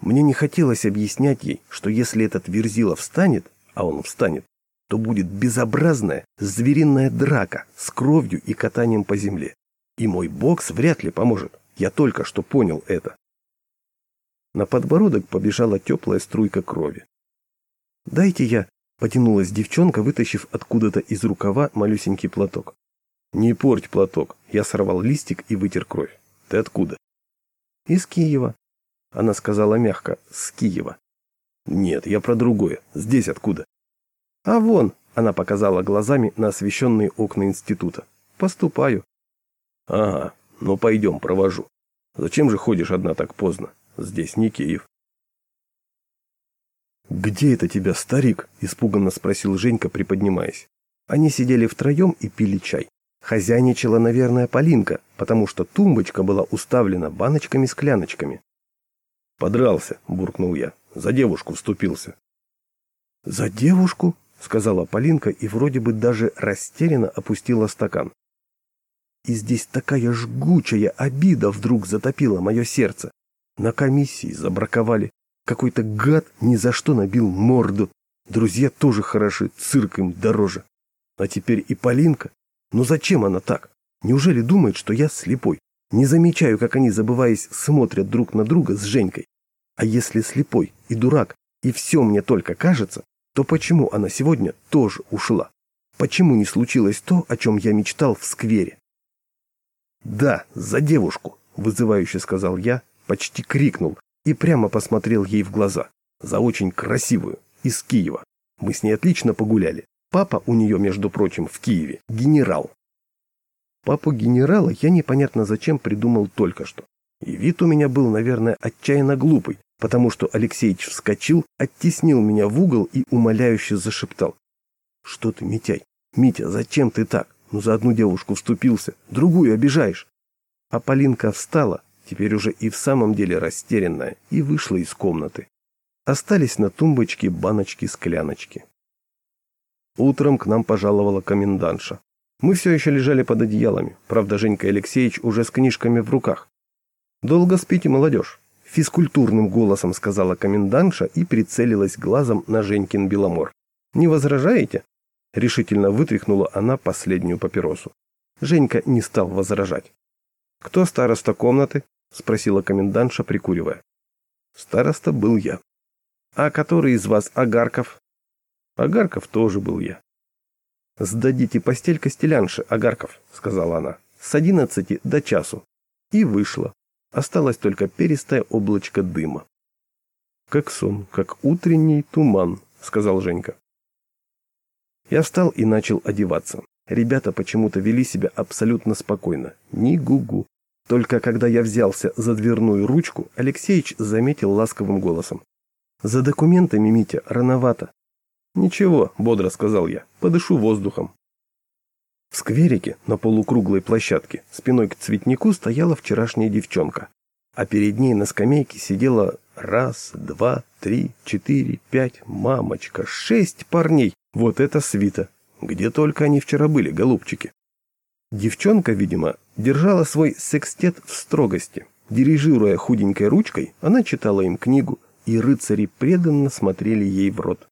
Мне не хотелось объяснять ей, что если этот Верзила встанет, а он встанет, то будет безобразная звериная драка с кровью и катанием по земле. И мой бокс вряд ли поможет. Я только что понял это. На подбородок побежала теплая струйка крови. «Дайте я...» — потянулась девчонка, вытащив откуда-то из рукава малюсенький платок. Не порть платок. Я сорвал листик и вытер кровь. Ты откуда? Из Киева. Она сказала мягко, с Киева. Нет, я про другое. Здесь откуда? А вон, она показала глазами на освещенные окна института. Поступаю. Ага, ну пойдем, провожу. Зачем же ходишь одна так поздно? Здесь не Киев. «Где это тебя, старик?» – испуганно спросил Женька, приподнимаясь. Они сидели втроем и пили чай. Хозяйничала, наверное, Полинка, потому что тумбочка была уставлена баночками-скляночками. «Подрался», – буркнул я. «За девушку вступился». «За девушку?» – сказала Полинка и вроде бы даже растерянно опустила стакан. И здесь такая жгучая обида вдруг затопила мое сердце. На комиссии забраковали. Какой-то гад ни за что набил морду. Друзья тоже хороши, цирк им дороже. А теперь и Полинка. Но зачем она так? Неужели думает, что я слепой? Не замечаю, как они, забываясь, смотрят друг на друга с Женькой. А если слепой и дурак, и все мне только кажется, то почему она сегодня тоже ушла? Почему не случилось то, о чем я мечтал в сквере? «Да, за девушку», – вызывающе сказал я, почти крикнул и прямо посмотрел ей в глаза. За очень красивую, из Киева. Мы с ней отлично погуляли. Папа у нее, между прочим, в Киеве, генерал. Папу генерала я непонятно зачем придумал только что. И вид у меня был, наверное, отчаянно глупый, потому что Алексеич вскочил, оттеснил меня в угол и умоляюще зашептал. «Что ты, Митяй? Митя, зачем ты так? Ну за одну девушку вступился, другую обижаешь». А Полинка встала, теперь уже и в самом деле растерянная, и вышла из комнаты. Остались на тумбочке баночки-скляночки. Утром к нам пожаловала комендантша. Мы все еще лежали под одеялами, правда Женька Алексеевич уже с книжками в руках. «Долго спите, молодежь?» Физкультурным голосом сказала комендантша и прицелилась глазом на Женькин Беломор. «Не возражаете?» Решительно вытряхнула она последнюю папиросу. Женька не стал возражать. «Кто староста комнаты?» – спросила комендантша, прикуривая. Староста был я. «А который из вас Агарков?» Агарков тоже был я. «Сдадите постель костелянши, Агарков», — сказала она, — «с одиннадцати до часу». И вышла. Осталось только перистое облачко дыма. «Как сон, как утренний туман», — сказал Женька. Я встал и начал одеваться. Ребята почему-то вели себя абсолютно спокойно. Ни гугу. -гу. Только когда я взялся за дверную ручку, Алексеич заметил ласковым голосом. «За документами, Митя, рановато. «Ничего», — бодро сказал я, — «подышу воздухом». В скверике на полукруглой площадке спиной к цветнику стояла вчерашняя девчонка, а перед ней на скамейке сидела раз, два, три, четыре, пять, мамочка, шесть парней. Вот это свита! Где только они вчера были, голубчики. Девчонка, видимо, держала свой секстет в строгости. Дирижируя худенькой ручкой, она читала им книгу, и рыцари преданно смотрели ей в рот.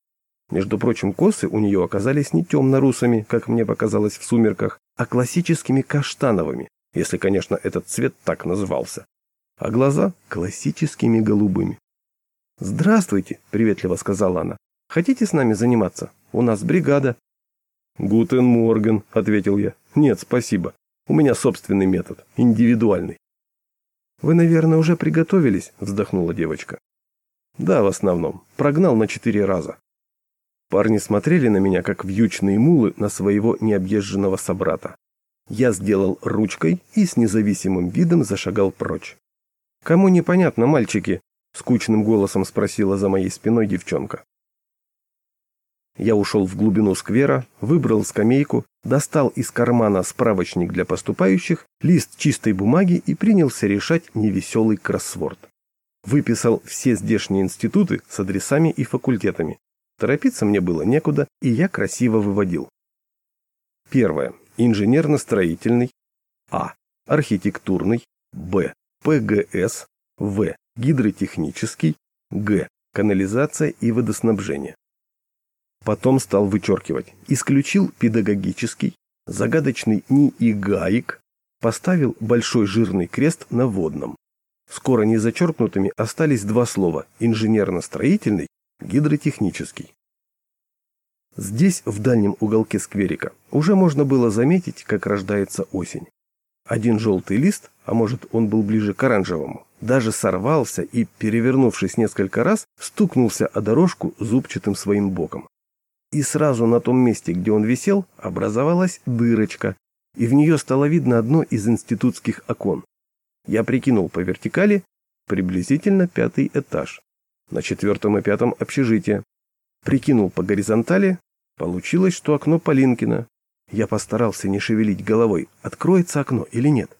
Между прочим, косы у нее оказались не темно-русыми, как мне показалось в сумерках, а классическими каштановыми, если, конечно, этот цвет так назывался. А глаза классическими голубыми. «Здравствуйте», — приветливо сказала она. «Хотите с нами заниматься? У нас бригада». «Гутен Морген», — ответил я. «Нет, спасибо. У меня собственный метод, индивидуальный». «Вы, наверное, уже приготовились?» — вздохнула девочка. «Да, в основном. Прогнал на четыре раза. Парни смотрели на меня, как вьючные мулы на своего необъезженного собрата. Я сделал ручкой и с независимым видом зашагал прочь. «Кому непонятно, мальчики?» – скучным голосом спросила за моей спиной девчонка. Я ушел в глубину сквера, выбрал скамейку, достал из кармана справочник для поступающих, лист чистой бумаги и принялся решать невеселый кроссворд. Выписал все здешние институты с адресами и факультетами, Торопиться мне было некуда, и я красиво выводил. Первое. Инженерно-строительный. А. Архитектурный. Б. ПГС. В. Гидротехнический. Г. Канализация и водоснабжение. Потом стал вычеркивать. Исключил педагогический, загадочный НИ и ГАИК, поставил большой жирный крест на водном. Скоро незачеркнутыми остались два слова – инженерно-строительный Гидротехнический. Здесь, в дальнем уголке скверика, уже можно было заметить, как рождается осень. Один желтый лист, а может он был ближе к оранжевому, даже сорвался и, перевернувшись несколько раз, стукнулся о дорожку зубчатым своим боком. И сразу на том месте, где он висел, образовалась дырочка, и в нее стало видно одно из институтских окон. Я прикинул по вертикали, приблизительно пятый этаж. На четвертом и пятом общежитие. Прикинул по горизонтали, получилось, что окно Полинкина. Я постарался не шевелить головой, откроется окно или нет.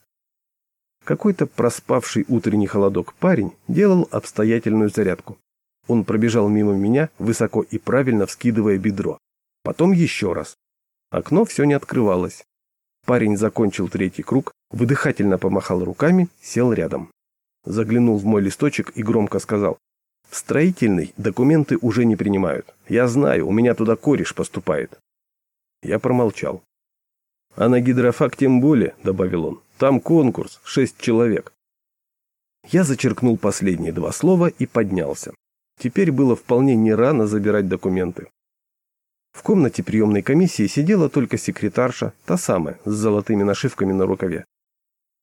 Какой-то проспавший утренний холодок парень делал обстоятельную зарядку. Он пробежал мимо меня, высоко и правильно вскидывая бедро. Потом еще раз. Окно все не открывалось. Парень закончил третий круг, выдыхательно помахал руками, сел рядом. Заглянул в мой листочек и громко сказал. «В строительный документы уже не принимают. Я знаю, у меня туда кореш поступает». Я промолчал. «А на гидрофак тем более», — добавил он. «Там конкурс, шесть человек». Я зачеркнул последние два слова и поднялся. Теперь было вполне не рано забирать документы. В комнате приемной комиссии сидела только секретарша, та самая, с золотыми нашивками на рукаве.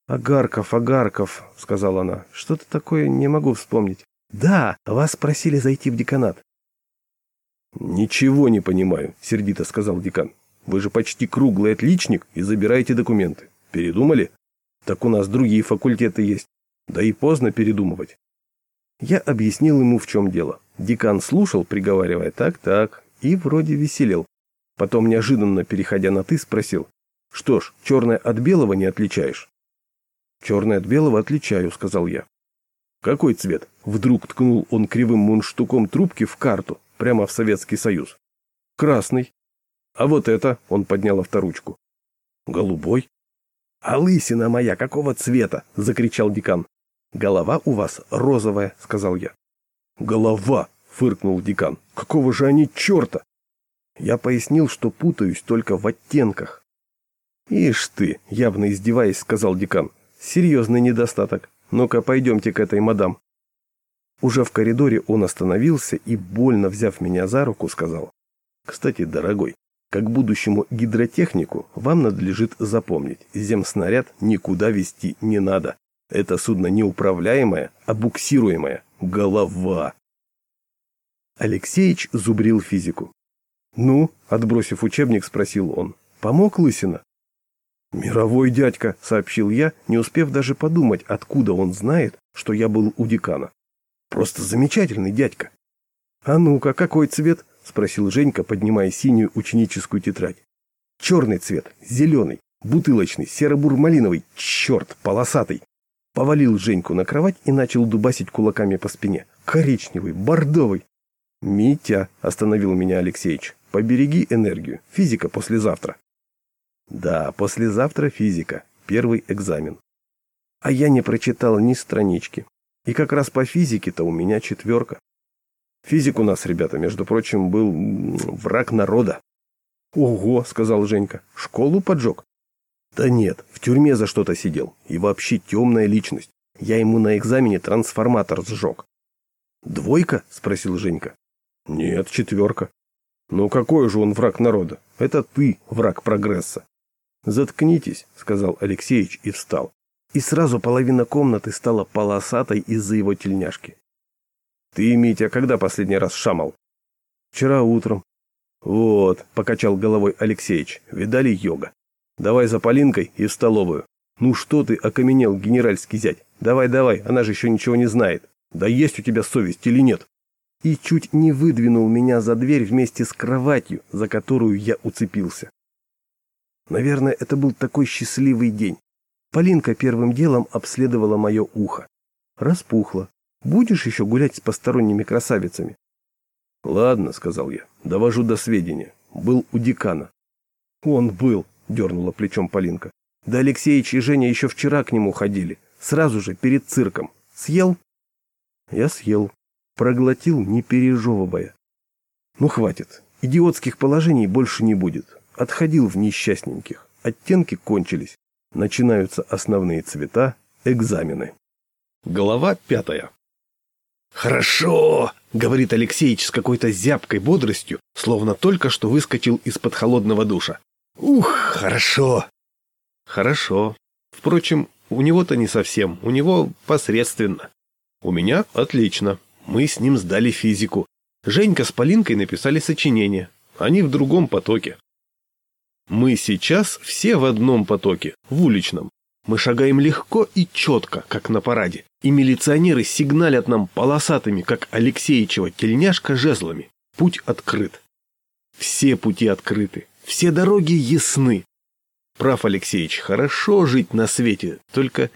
«Агарков, Агарков», — сказала она, — «что-то такое не могу вспомнить». «Да, вас просили зайти в деканат». «Ничего не понимаю», — сердито сказал декан. «Вы же почти круглый отличник и забираете документы. Передумали? Так у нас другие факультеты есть. Да и поздно передумывать». Я объяснил ему, в чем дело. Декан слушал, приговаривая «так-так», и вроде веселил. Потом, неожиданно переходя на «ты», спросил. «Что ж, черное от белого не отличаешь?» «Черное от белого отличаю», — сказал я. «Какой цвет?» Вдруг ткнул он кривым мундштуком трубки в карту, прямо в Советский Союз. «Красный». «А вот это?» — он поднял авторучку. «Голубой». «А лысина моя какого цвета?» — закричал декан. «Голова у вас розовая», — сказал я. «Голова!» — фыркнул декан. «Какого же они черта?» Я пояснил, что путаюсь только в оттенках. «Ишь ты!» — явно издеваясь, сказал декан. «Серьезный недостаток. Ну-ка, пойдемте к этой мадам». Уже в коридоре он остановился и, больно взяв меня за руку, сказал. «Кстати, дорогой, как будущему гидротехнику вам надлежит запомнить, земснаряд никуда вести не надо. Это судно неуправляемое, а буксируемое. Голова. Алексеич зубрил физику. «Ну?» – отбросив учебник, спросил он. «Помог Лысина?» «Мировой дядька», – сообщил я, не успев даже подумать, откуда он знает, что я был у декана. «Просто замечательный дядька». «А ну-ка, какой цвет?» – спросил Женька, поднимая синюю ученическую тетрадь. «Черный цвет, зеленый, бутылочный, серо-бур-малиновый, черт, полосатый, Повалил Женьку на кровать и начал дубасить кулаками по спине. Коричневый, бордовый. «Митя», — остановил меня Алексеич, — «побереги энергию. Физика послезавтра». Да, послезавтра физика. Первый экзамен. А я не прочитал ни странички. И как раз по физике-то у меня четверка. Физик у нас, ребята, между прочим, был враг народа. «Ого», — сказал Женька, — «школу поджег». Да нет, в тюрьме за что-то сидел. И вообще темная личность. Я ему на экзамене трансформатор сжег. «Двойка?» – спросил Женька. «Нет, четверка». «Ну какой же он враг народа? Это ты враг прогресса». «Заткнитесь», – сказал Алексеич и встал. И сразу половина комнаты стала полосатой из-за его тельняшки. «Ты, Митя, когда последний раз шамал?» «Вчера утром». «Вот», – покачал головой Алексеич, – «видали йога. Давай за Полинкой и в столовую. Ну что ты окаменел, генеральский зять? Давай, давай, она же еще ничего не знает. Да есть у тебя совесть или нет? И чуть не выдвинул меня за дверь вместе с кроватью, за которую я уцепился. Наверное, это был такой счастливый день. Полинка первым делом обследовала мое ухо. Распухло. Будешь еще гулять с посторонними красавицами? Ладно, сказал я, довожу до сведения. Был у декана. Он был, — дернула плечом Полинка. «Да Алексеич и Женя еще вчера к нему ходили. Сразу же, перед цирком. Съел?» «Я съел. Проглотил, не пережевывая. Ну, хватит. Идиотских положений больше не будет. Отходил в несчастненьких. Оттенки кончились. Начинаются основные цвета, экзамены». Глава пятая. «Хорошо!» — говорит Алексеич с какой-то зябкой бодростью, словно только что выскочил из-под холодного душа. «Ух, хорошо!» «Хорошо. Впрочем, у него-то не совсем, у него посредственно. У меня отлично. Мы с ним сдали физику. Женька с Полинкой написали сочинение. Они в другом потоке. Мы сейчас все в одном потоке, в уличном. Мы шагаем легко и четко, как на параде, и милиционеры сигналят нам полосатыми, как Алексеичева тельняшка, жезлами. Путь открыт. Все пути открыты, все дороги ясны. Прав, Алексеич, хорошо жить на свете, только...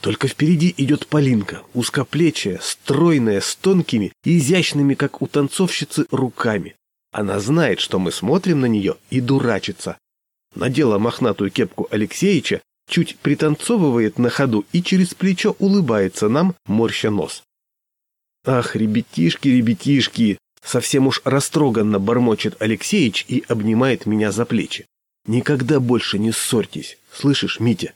Только впереди идет Полинка, узкоплечая, стройная, с тонкими изящными, как у танцовщицы, руками. Она знает, что мы смотрим на нее и дурачится. Надела мохнатую кепку Алексеича чуть пританцовывает на ходу и через плечо улыбается нам, морща нос. «Ах, ребятишки, ребятишки!» Совсем уж растроганно бормочет Алексеич и обнимает меня за плечи. «Никогда больше не ссорьтесь, слышишь, Митя?»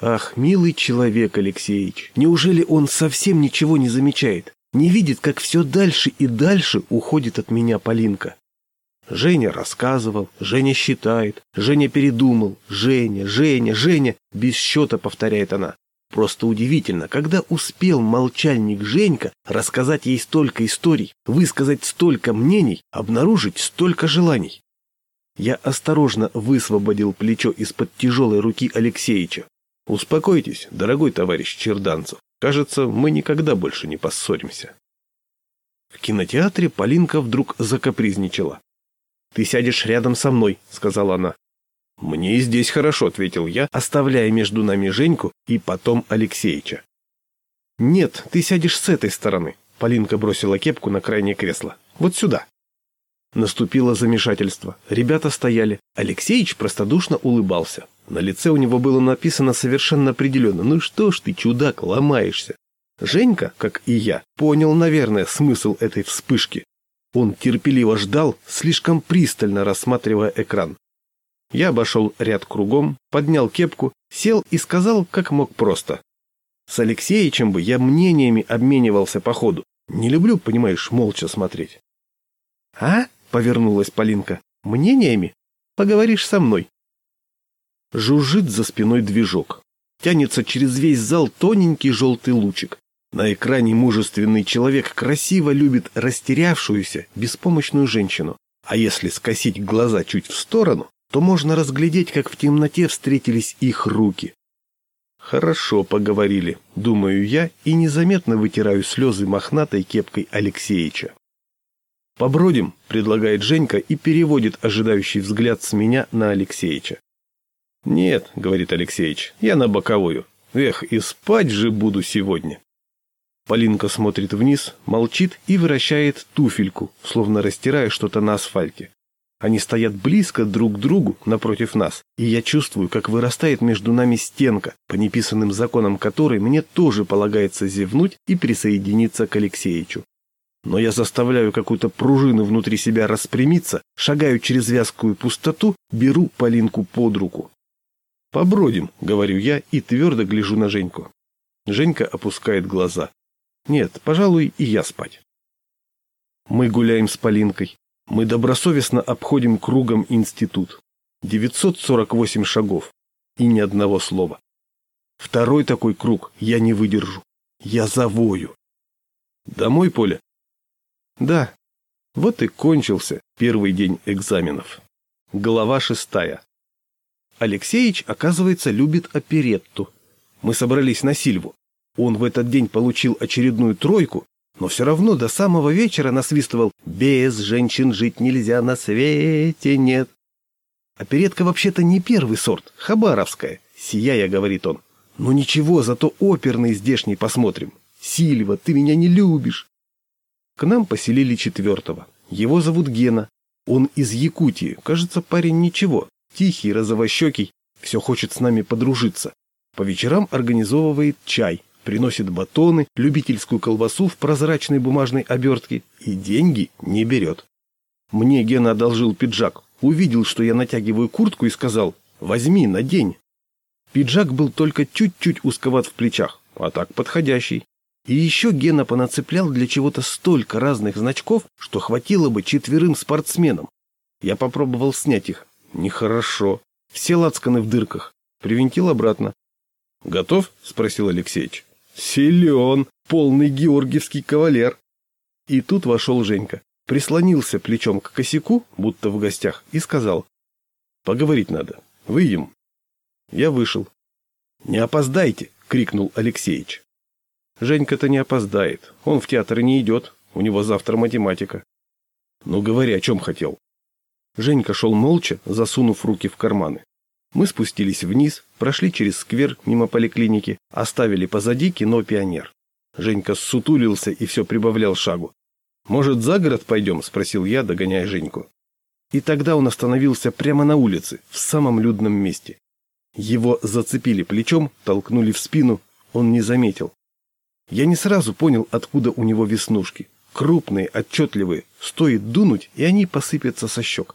Ах, милый человек Алексеич, неужели он совсем ничего не замечает? Не видит, как все дальше и дальше уходит от меня Полинка? Женя рассказывал, Женя считает, Женя передумал, Женя, Женя, Женя, без счета повторяет она. Просто удивительно, когда успел молчальник Женька рассказать ей столько историй, высказать столько мнений, обнаружить столько желаний. Я осторожно высвободил плечо из-под тяжелой руки Алексеича. «Успокойтесь, дорогой товарищ Черданцев. Кажется, мы никогда больше не поссоримся». В кинотеатре Полинка вдруг закапризничала. «Ты сядешь рядом со мной», — сказала она. «Мне и здесь хорошо», — ответил я, оставляя между нами Женьку и потом Алексеича. «Нет, ты сядешь с этой стороны», — Полинка бросила кепку на крайнее кресло. «Вот сюда». Наступило замешательство. Ребята стояли. Алексеич простодушно улыбался. На лице у него было написано совершенно определенно «Ну что ж ты, чудак, ломаешься?» Женька, как и я, понял, наверное, смысл этой вспышки. Он терпеливо ждал, слишком пристально рассматривая экран. Я обошел ряд кругом, поднял кепку, сел и сказал, как мог просто. С Алексеичем бы я мнениями обменивался по ходу. Не люблю, понимаешь, молча смотреть. «А?» — повернулась Полинка. «Мнениями? Поговоришь со мной». Жужжит за спиной движок. Тянется через весь зал тоненький желтый лучик. На экране мужественный человек красиво любит растерявшуюся, беспомощную женщину. А если скосить глаза чуть в сторону, то можно разглядеть, как в темноте встретились их руки. Хорошо поговорили, думаю я, и незаметно вытираю слезы мохнатой кепкой Алексеича. «Побродим», — предлагает Женька и переводит ожидающий взгляд с меня на Алексеича. «Нет», — говорит Алексеич, — «я на боковую. Эх, и спать же буду сегодня». Полинка смотрит вниз, молчит и вращает туфельку, словно растирая что-то на асфальте. Они стоят близко друг к другу напротив нас, и я чувствую, как вырастает между нами стенка, по неписанным законам которой мне тоже полагается зевнуть и присоединиться к Алексеичу. Но я заставляю какую-то пружину внутри себя распрямиться, шагаю через вязкую пустоту, беру Полинку под руку. «Побродим», — говорю я и твердо гляжу на Женьку. Женька опускает глаза. Нет, пожалуй, и я спать. Мы гуляем с Полинкой. Мы добросовестно обходим кругом институт. 948 шагов. И ни одного слова. Второй такой круг я не выдержу. Я завою. Домой, Поля? Да. Вот и кончился первый день экзаменов. Глава шестая. Алексеич, оказывается, любит оперетту. Мы собрались на Сильву. Он в этот день получил очередную тройку, но все равно до самого вечера насвистывал «Без женщин жить нельзя, на свете нет». Оперетка вообще-то не первый сорт, хабаровская, сияя, говорит он. Ну ничего, зато оперный здешний посмотрим. Сильва, ты меня не любишь. К нам поселили четвертого. Его зовут Гена. Он из Якутии. Кажется, парень ничего. Тихий, розовощекий. Все хочет с нами подружиться. По вечерам организовывает чай приносит батоны, любительскую колбасу в прозрачной бумажной обертке и деньги не берет. Мне Гена одолжил пиджак, увидел, что я натягиваю куртку и сказал «возьми, надень». Пиджак был только чуть-чуть узковат в плечах, а так подходящий. И еще Гена понацеплял для чего-то столько разных значков, что хватило бы четверым спортсменам. Я попробовал снять их. Нехорошо. Все лацканы в дырках. Привинтил обратно. «Готов?» – спросил Алексеич. «Силен, полный георгиевский кавалер». И тут вошел Женька, прислонился плечом к косяку, будто в гостях, и сказал. «Поговорить надо. Выйдем». Я вышел. «Не опоздайте!» – крикнул Алексеич. Женька-то не опоздает. Он в театр не идет. У него завтра математика. Ну, говори, о чем хотел. Женька шел молча, засунув руки в карманы. Мы спустились вниз, прошли через сквер мимо поликлиники, оставили позади кино «Пионер». Женька ссутулился и все прибавлял шагу. «Может, за город пойдем?» – спросил я, догоняя Женьку. И тогда он остановился прямо на улице, в самом людном месте. Его зацепили плечом, толкнули в спину, он не заметил. Я не сразу понял, откуда у него веснушки. Крупные, отчетливые. Стоит дунуть, и они посыпятся со щек.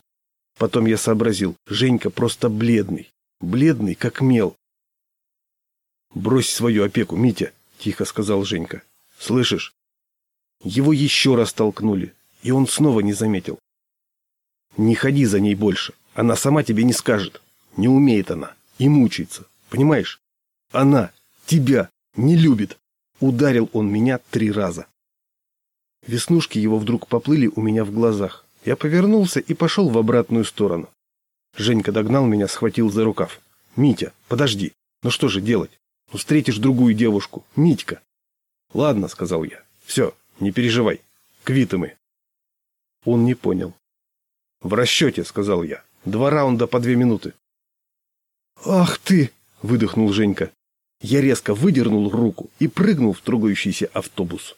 Потом я сообразил, Женька просто бледный. Бледный, как мел. «Брось свою опеку, Митя», — тихо сказал Женька. «Слышишь?» Его еще раз толкнули, и он снова не заметил. «Не ходи за ней больше. Она сама тебе не скажет. Не умеет она. И мучается. Понимаешь? Она тебя не любит». Ударил он меня три раза. Веснушки его вдруг поплыли у меня в глазах. Я повернулся и пошел в обратную сторону. Женька догнал меня, схватил за рукав. «Митя, подожди. Ну что же делать? Ну встретишь другую девушку. Митька». «Ладно», — сказал я. «Все, не переживай. Квиты мы». Он не понял. «В расчете», — сказал я. «Два раунда по две минуты». «Ах ты!» — выдохнул Женька. Я резко выдернул руку и прыгнул в трогающийся автобус.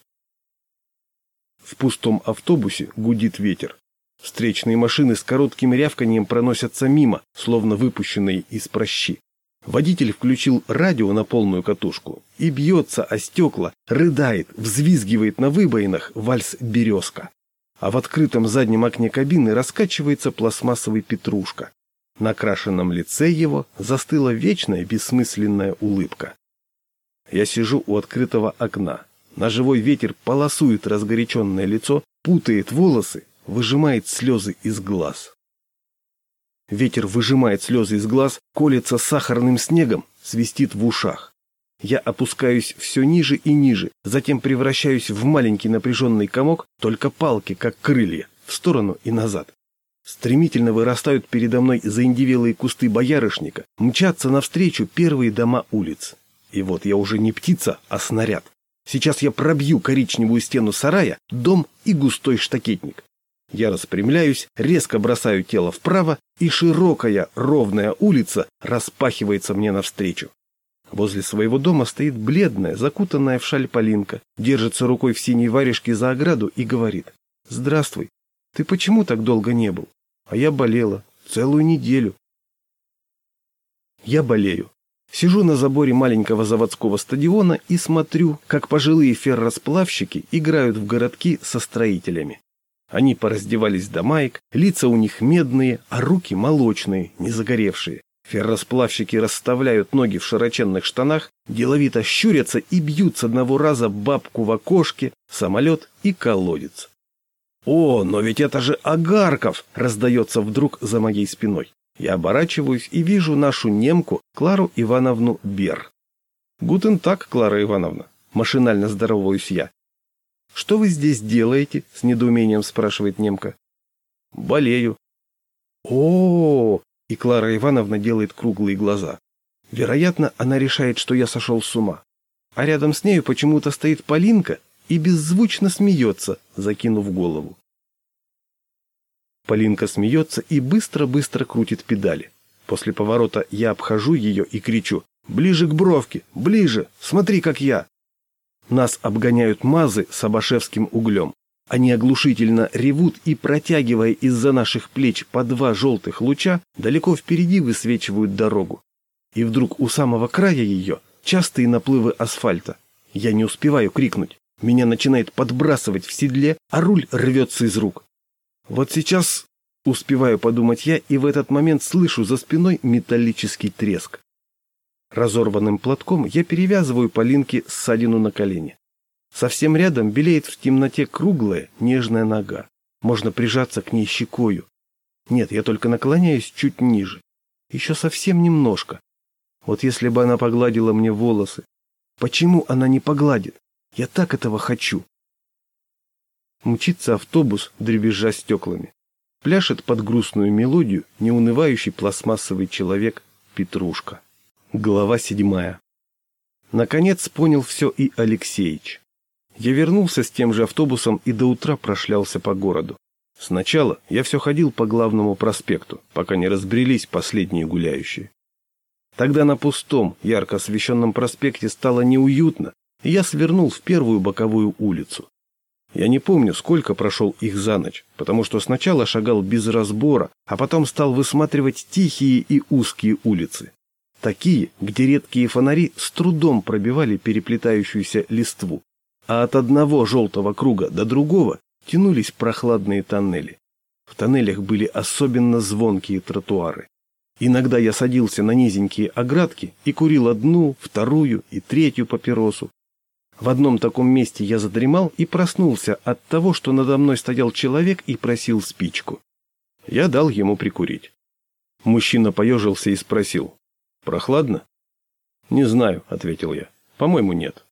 В пустом автобусе гудит ветер. Встречные машины с коротким рявканием проносятся мимо, словно выпущенные из прощи. Водитель включил радио на полную катушку и бьется о стекла, рыдает, взвизгивает на выбоинах вальс «Березка». А в открытом заднем окне кабины раскачивается пластмассовый петрушка. На крашенном лице его застыла вечная бессмысленная улыбка. Я сижу у открытого окна. На живой ветер полосует разгоряченное лицо, путает волосы, выжимает слезы из глаз. Ветер выжимает слезы из глаз, колется сахарным снегом, свистит в ушах. Я опускаюсь все ниже и ниже, затем превращаюсь в маленький напряженный комок, только палки, как крылья, в сторону и назад. Стремительно вырастают передо мной заиндивелые кусты боярышника, мчатся навстречу первые дома улиц. И вот я уже не птица, а снаряд. Сейчас я пробью коричневую стену сарая, дом и густой штакетник. Я распрямляюсь, резко бросаю тело вправо, и широкая, ровная улица распахивается мне навстречу. Возле своего дома стоит бледная, закутанная в шаль Полинка, держится рукой в синей варежке за ограду и говорит. «Здравствуй. Ты почему так долго не был?» А я болела. Целую неделю. Я болею. Сижу на заборе маленького заводского стадиона и смотрю, как пожилые ферросплавщики играют в городки со строителями. Они пораздевались до маек, лица у них медные, а руки молочные, не загоревшие. Ферросплавщики расставляют ноги в широченных штанах, деловито щурятся и бьют с одного раза бабку в окошке, самолет и колодец. «О, но ведь это же Агарков!» – раздается вдруг за моей спиной. Я оборачиваюсь и вижу нашу немку Клару Ивановну Бер. «Гутен так, Клара Ивановна», – машинально здороваюсь я. «Что вы здесь делаете?» – с недоумением спрашивает немка. «Болею». О, -о, -о, и Клара Ивановна делает круглые глаза. Вероятно, она решает, что я сошел с ума. А рядом с нею почему-то стоит Полинка и беззвучно смеется, закинув голову. Полинка смеется и быстро-быстро крутит педали. После поворота я обхожу ее и кричу «Ближе к бровке! Ближе! Смотри, как я!» Нас обгоняют мазы с абашевским углем. Они оглушительно ревут и, протягивая из-за наших плеч по два желтых луча, далеко впереди высвечивают дорогу. И вдруг у самого края ее частые наплывы асфальта. Я не успеваю крикнуть. Меня начинает подбрасывать в седле, а руль рвется из рук. Вот сейчас успеваю подумать я, и в этот момент слышу за спиной металлический треск. Разорванным платком я перевязываю Полинке ссадину на колени. Совсем рядом белеет в темноте круглая, нежная нога. Можно прижаться к ней щекою. Нет, я только наклоняюсь чуть ниже. Еще совсем немножко. Вот если бы она погладила мне волосы. Почему она не погладит? Я так этого хочу. Мчится автобус, дребезжа стеклами. Пляшет под грустную мелодию неунывающий пластмассовый человек Петрушка. Глава седьмая. Наконец понял все и Алексеич. Я вернулся с тем же автобусом и до утра прошлялся по городу. Сначала я все ходил по главному проспекту, пока не разбрелись последние гуляющие. Тогда на пустом, ярко освещенном проспекте стало неуютно, и я свернул в первую боковую улицу. Я не помню, сколько прошел их за ночь, потому что сначала шагал без разбора, а потом стал высматривать тихие и узкие улицы. Такие, где редкие фонари с трудом пробивали переплетающуюся листву, а от одного желтого круга до другого тянулись прохладные тоннели. В тоннелях были особенно звонкие тротуары. Иногда я садился на низенькие оградки и курил одну, вторую и третью папиросу. В одном таком месте я задремал и проснулся от того, что надо мной стоял человек и просил спичку. Я дал ему прикурить. Мужчина поежился и спросил. «Прохладно?» «Не знаю», — ответил я. «По-моему, нет».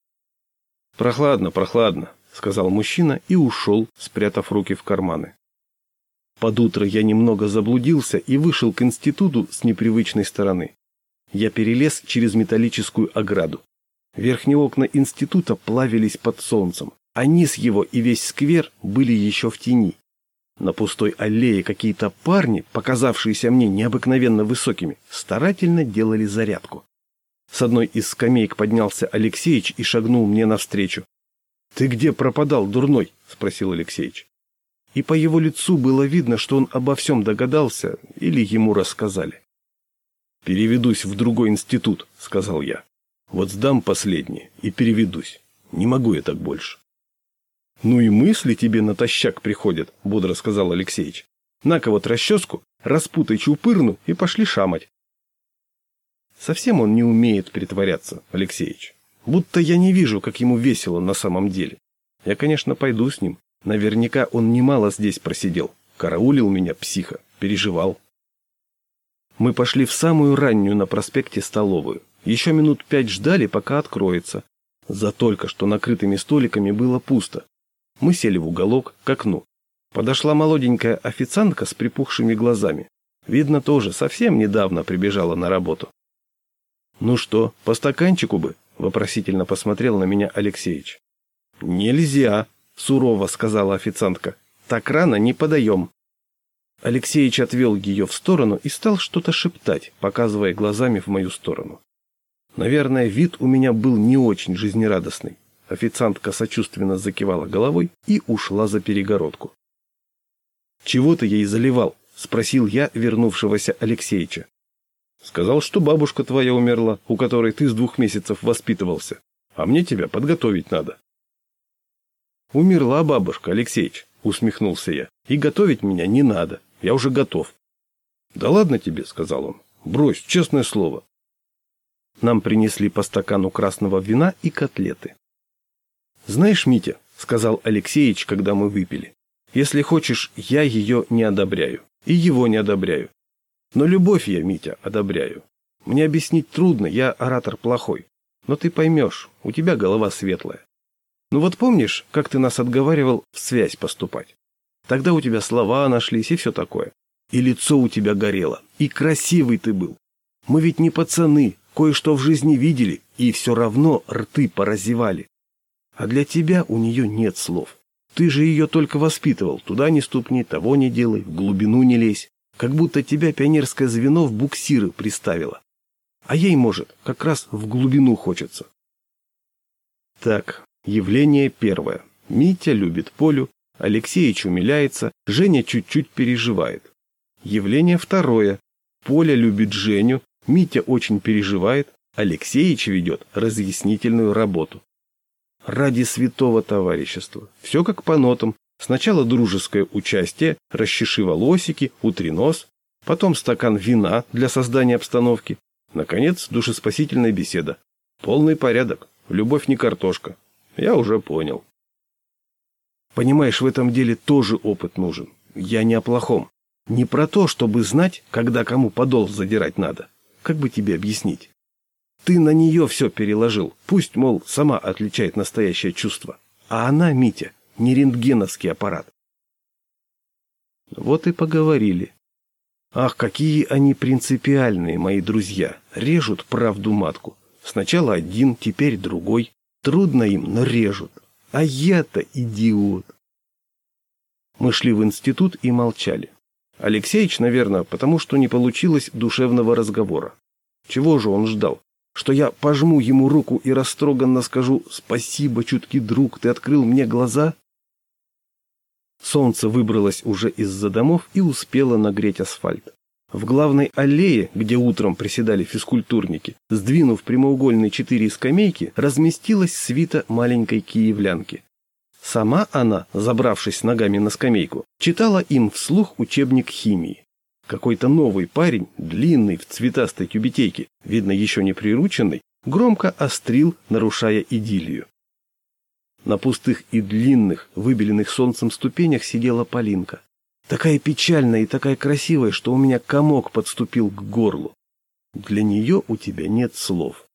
«Прохладно, прохладно», — сказал мужчина и ушел, спрятав руки в карманы. Под утро я немного заблудился и вышел к институту с непривычной стороны. Я перелез через металлическую ограду. Верхние окна института плавились под солнцем, а низ его и весь сквер были еще в тени. На пустой аллее какие-то парни, показавшиеся мне необыкновенно высокими, старательно делали зарядку. С одной из скамеек поднялся Алексеич и шагнул мне навстречу. «Ты где пропадал, дурной?» – спросил Алексеич. И по его лицу было видно, что он обо всем догадался или ему рассказали. «Переведусь в другой институт», – сказал я. «Вот сдам последний и переведусь. Не могу я так больше». «Ну и мысли тебе натощак приходят», – бодро сказал Алексеич. «На-ка вот расческу, распутай чупырну и пошли шамать. Совсем он не умеет притворяться, Алексеевич. Будто я не вижу, как ему весело на самом деле. Я, конечно, пойду с ним. Наверняка он немало здесь просидел. Караулил меня, психа, переживал. Мы пошли в самую раннюю на проспекте столовую. Еще минут пять ждали, пока откроется. За только что накрытыми столиками было пусто. Мы сели в уголок, к окну. Подошла молоденькая официантка с припухшими глазами. Видно, тоже совсем недавно прибежала на работу. «Ну что, по стаканчику бы?» – вопросительно посмотрел на меня Алексеич. «Нельзя», – сурово сказала официантка. «Так рано не подаем». Алексеич отвел ее в сторону и стал что-то шептать, показывая глазами в мою сторону. Наверное, вид у меня был не очень жизнерадостный. Официантка сочувственно закивала головой и ушла за перегородку. «Чего ты ей заливал?» – спросил я вернувшегося Алексеича. Сказал, что бабушка твоя умерла, у которой ты с двух месяцев воспитывался. А мне тебя подготовить надо. Умерла бабушка, Алексеич, усмехнулся я. И готовить меня не надо. Я уже готов. Да ладно тебе, сказал он. Брось, честное слово. Нам принесли по стакану красного вина и котлеты. Знаешь, Митя, сказал Алексеич, когда мы выпили, если хочешь, я ее не одобряю. И его не одобряю. Но любовь я, Митя, одобряю. Мне объяснить трудно, я оратор плохой. Но ты поймешь, у тебя голова светлая. Ну вот помнишь, как ты нас отговаривал в связь поступать? Тогда у тебя слова нашлись и все такое. И лицо у тебя горело, и красивый ты был. Мы ведь не пацаны, кое-что в жизни видели, и все равно рты поразевали. А для тебя у нее нет слов. Ты же ее только воспитывал, туда не ступни, того не делай, в глубину не лезь. Как будто тебя пионерское звено в буксиры приставило. А ей, может, как раз в глубину хочется. Так, явление первое. Митя любит Полю, Алексеич умиляется, Женя чуть-чуть переживает. Явление второе. Поля любит Женю, Митя очень переживает, Алексеич ведет разъяснительную работу. Ради святого товарищества. Все как по нотам, Сначала дружеское участие, расчеши волосики, утри нос, потом стакан вина для создания обстановки, наконец душеспасительная беседа. Полный порядок, любовь не картошка. Я уже понял. Понимаешь, в этом деле тоже опыт нужен. Я не о плохом. Не про то, чтобы знать, когда кому подол задирать надо. Как бы тебе объяснить? Ты на нее все переложил. Пусть, мол, сама отличает настоящее чувство. А она, Митя, не рентгеновский аппарат. Вот и поговорили. Ах, какие они принципиальные, мои друзья. Режут правду матку. Сначала один, теперь другой. Трудно им, но режут. А я-то идиот. Мы шли в институт и молчали. Алексеич, наверное, потому что не получилось душевного разговора. Чего же он ждал? Что я пожму ему руку и растроганно скажу «Спасибо, чуткий друг, ты открыл мне глаза?» Солнце выбралось уже из-за домов и успело нагреть асфальт. В главной аллее, где утром приседали физкультурники, сдвинув прямоугольные четыре скамейки, разместилась свита маленькой киевлянки. Сама она, забравшись ногами на скамейку, читала им вслух учебник химии. Какой-то новый парень, длинный, в цветастой тюбетейке, видно еще не прирученный, громко острил, нарушая идиллию. На пустых и длинных, выбеленных солнцем ступенях сидела Полинка. Такая печальная и такая красивая, что у меня комок подступил к горлу. Для нее у тебя нет слов.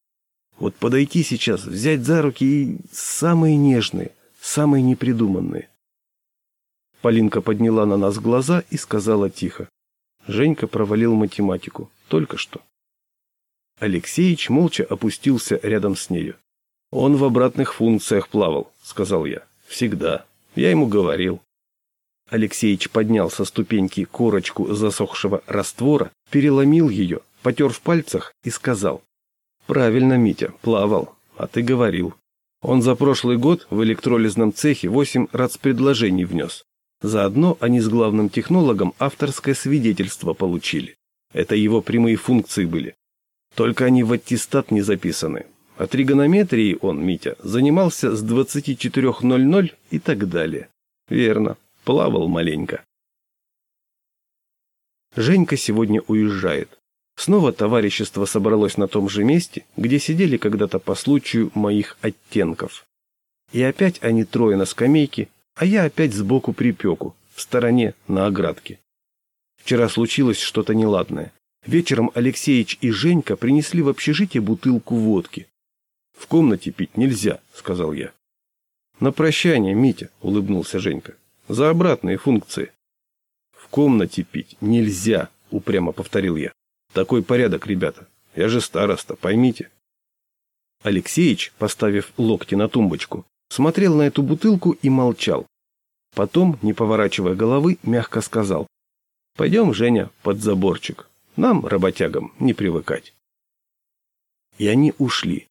Вот подойти сейчас, взять за руки и самые нежные, самые непридуманные. Полинка подняла на нас глаза и сказала тихо. Женька провалил математику. Только что. Алексеич молча опустился рядом с нею. «Он в обратных функциях плавал», — сказал я. «Всегда. Я ему говорил». Алексеич поднял со ступеньки корочку засохшего раствора, переломил ее, потер в пальцах и сказал. «Правильно, Митя, плавал, а ты говорил. Он за прошлый год в электролизном цехе восемь предложений внес. Заодно они с главным технологом авторское свидетельство получили. Это его прямые функции были. Только они в аттестат не записаны. А тригонометрией он, Митя, занимался с 24.00 и так далее. Верно, Плавал маленько. Женька сегодня уезжает. Снова товарищество собралось на том же месте, где сидели когда-то по случаю моих оттенков. И опять они трое на скамейке, а я опять сбоку припеку, в стороне, на оградке. Вчера случилось что-то неладное. Вечером Алексеич и Женька принесли в общежитие бутылку водки. «В комнате пить нельзя», — сказал я. «На прощание, Митя», — улыбнулся Женька. За обратные функции. В комнате пить нельзя, упрямо повторил я. Такой порядок, ребята. Я же староста, поймите. Алексеич, поставив локти на тумбочку, смотрел на эту бутылку и молчал. Потом, не поворачивая головы, мягко сказал. «Пойдем, Женя, под заборчик. Нам, работягам, не привыкать». И они ушли.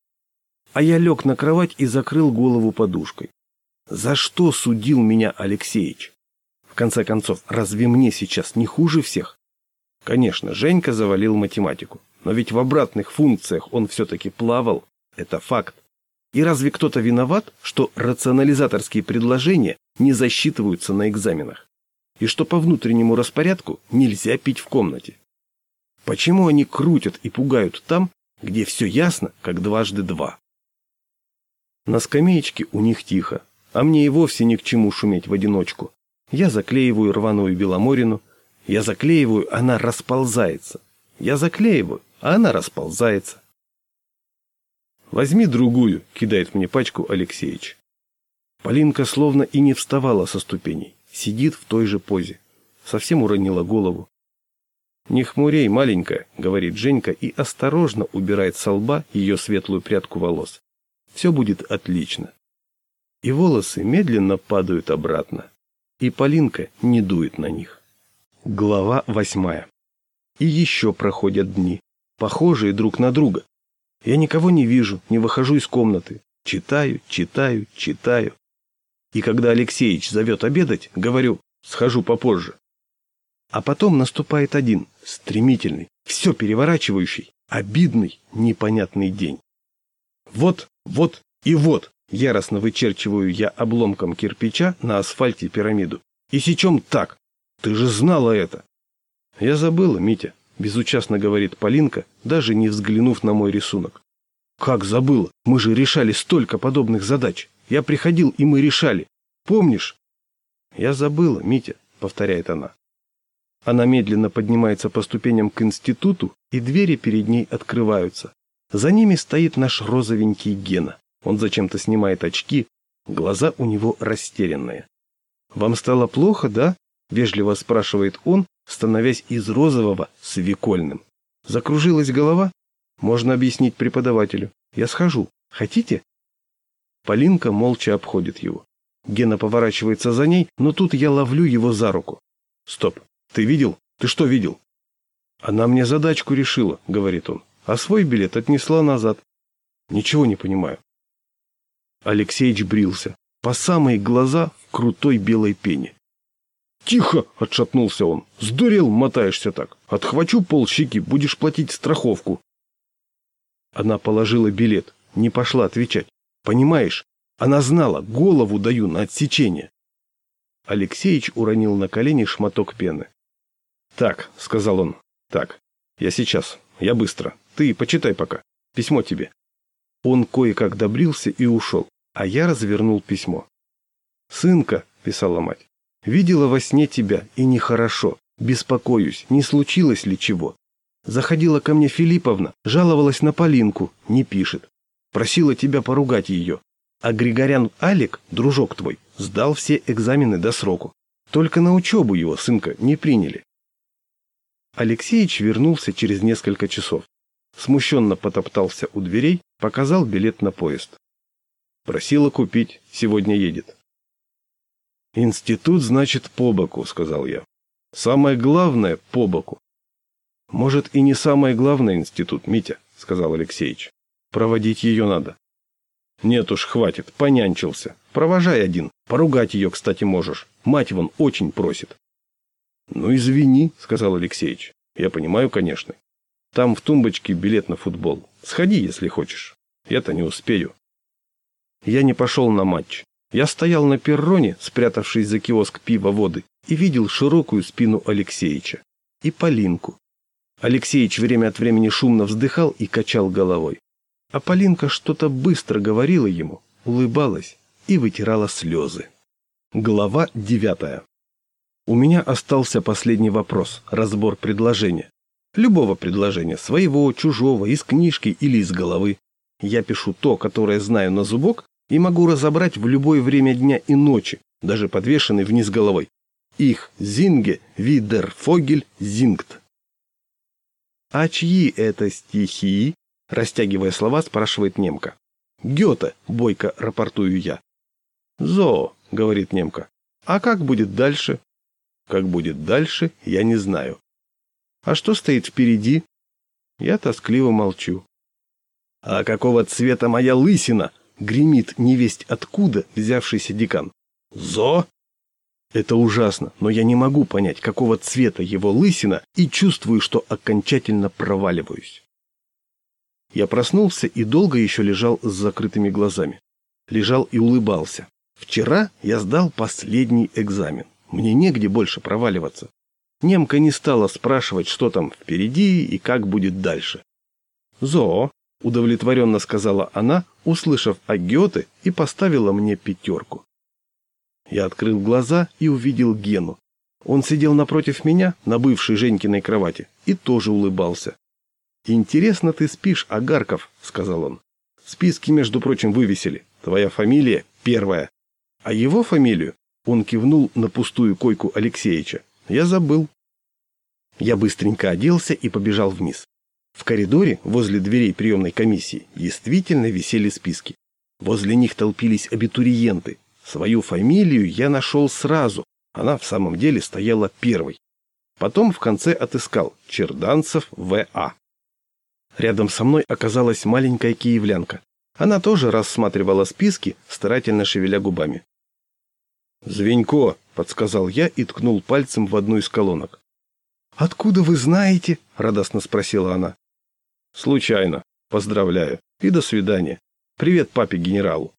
А я лег на кровать и закрыл голову подушкой. За что судил меня Алексеич? В конце концов, разве мне сейчас не хуже всех? Конечно, Женька завалил математику, но ведь в обратных функциях он все-таки плавал, это факт. И разве кто-то виноват, что рационализаторские предложения не засчитываются на экзаменах? И что по внутреннему распорядку нельзя пить в комнате? Почему они крутят и пугают там, где все ясно, как дважды два? На скамеечке у них тихо, а мне и вовсе ни к чему шуметь в одиночку. Я заклеиваю рваную беломорину, я заклеиваю, она расползается. Я заклеиваю, а она расползается. «Возьми другую», — кидает мне пачку Алексеич. Полинка словно и не вставала со ступеней, сидит в той же позе. Совсем уронила голову. «Не хмурей, маленькая», — говорит Женька и осторожно убирает со лба ее светлую прядку волос. «Все будет отлично» и волосы медленно падают обратно, и Полинка не дует на них. Глава восьмая. И еще проходят дни, похожие друг на друга. Я никого не вижу, не выхожу из комнаты. Читаю, читаю, читаю. И когда Алексеич зовет обедать, говорю, схожу попозже. А потом наступает один, стремительный, все переворачивающий, обидный, непонятный день. Вот, вот и вот Яростно вычерчиваю я обломком кирпича на асфальте пирамиду. И сечем так. Ты же знала это. Я забыла, Митя, безучастно говорит Полинка, даже не взглянув на мой рисунок. Как забыла? Мы же решали столько подобных задач. Я приходил, и мы решали. Помнишь?» «Я забыла, Митя», — повторяет она. Она медленно поднимается по ступеням к институту, и двери перед ней открываются. За ними стоит наш розовенький Гена. Он зачем-то снимает очки, глаза у него растерянные. «Вам стало плохо, да?» — вежливо спрашивает он, становясь из розового свекольным. «Закружилась голова? Можно объяснить преподавателю. Я схожу. Хотите?» Полинка молча обходит его. Гена поворачивается за ней, но тут я ловлю его за руку. «Стоп! Ты видел? Ты что видел?» «Она мне задачку решила», — говорит он, «а свой билет отнесла назад». «Ничего не понимаю». Алексеич брился, по самые глаза в крутой белой пене. «Тихо!» — отшатнулся он. «Сдурел, мотаешься так. Отхвачу полщики, будешь платить страховку». Она положила билет, не пошла отвечать. «Понимаешь, она знала, голову даю на отсечение». Алексеич уронил на колени шматок пены. «Так», — сказал он, — «так, я сейчас, я быстро. Ты почитай пока. Письмо тебе». Он кое-как добрился и ушел, а я развернул письмо. «Сынка», — писала мать, Видела во сне тебя, и нехорошо. Беспокоюсь, не случилось ли чего. Заходила ко мне Филипповна, жаловалась на Полинку, не пишет. Просила тебя поругать ее. А Григорян Алик, дружок твой, сдал все экзамены до сроку. Только на учебу его, сынка, не приняли. Алексеич вернулся через несколько часов. Смущенно потоптался у дверей, показал билет на поезд. Просила купить, сегодня едет. «Институт, значит, по боку», — сказал я. «Самое главное — по боку». «Может, и не самое главное институт, Митя», — сказал Алексеич. «Проводить ее надо». «Нет уж, хватит, понянчился. Провожай один. Поругать ее, кстати, можешь. Мать вон очень просит». «Ну, извини», — сказал Алексеич. «Я понимаю, конечно. Там в тумбочке билет на футбол. Сходи, если хочешь. Я-то не успею». Я не пошел на матч. Я стоял на перроне, спрятавшись за киоск пива-воды, и видел широкую спину Алексеича. И Полинку. Алексеич время от времени шумно вздыхал и качал головой. А Полинка что-то быстро говорила ему, улыбалась и вытирала слезы. Глава девятая. У меня остался последний вопрос, разбор предложения. Любого предложения, своего, чужого, из книжки или из головы. Я пишу то, которое знаю на зубок, и могу разобрать в любое время дня и ночи, даже подвешенный вниз головой. Их зинге видер фогель зингт. А чьи это стихи? Растягивая слова, спрашивает немка. Гёте, бойко рапортую я. Зо, говорит немка. А как будет дальше? Как будет дальше, я не знаю. А что стоит впереди? Я тоскливо молчу. А какого цвета моя лысина? Гремит невесть откуда взявшийся декан. «Зо?» Это ужасно, но я не могу понять, какого цвета его лысина, и чувствую, что окончательно проваливаюсь. Я проснулся и долго еще лежал с закрытыми глазами. Лежал и улыбался. Вчера я сдал последний экзамен. Мне негде больше проваливаться. Немка не стала спрашивать, что там впереди и как будет дальше. «Зоо», — удовлетворенно сказала она, услышав о Гёте, и поставила мне пятерку. Я открыл глаза и увидел Гену. Он сидел напротив меня, на бывшей Женькиной кровати, и тоже улыбался. «Интересно ты спишь, Агарков», — сказал он. «Списки, между прочим, вывесили. Твоя фамилия первая. А его фамилию?» Он кивнул на пустую койку Алексеича. «Я забыл». Я быстренько оделся и побежал вниз. В коридоре, возле дверей приемной комиссии, действительно висели списки. Возле них толпились абитуриенты. Свою фамилию я нашел сразу. Она в самом деле стояла первой. Потом в конце отыскал Черданцев В.А. Рядом со мной оказалась маленькая киевлянка. Она тоже рассматривала списки, старательно шевеля губами. «Звенько», — подсказал я и ткнул пальцем в одну из колонок. «Откуда вы знаете?» — радостно спросила она. Случайно. Поздравляю. И до свидания. Привет папе-генералу.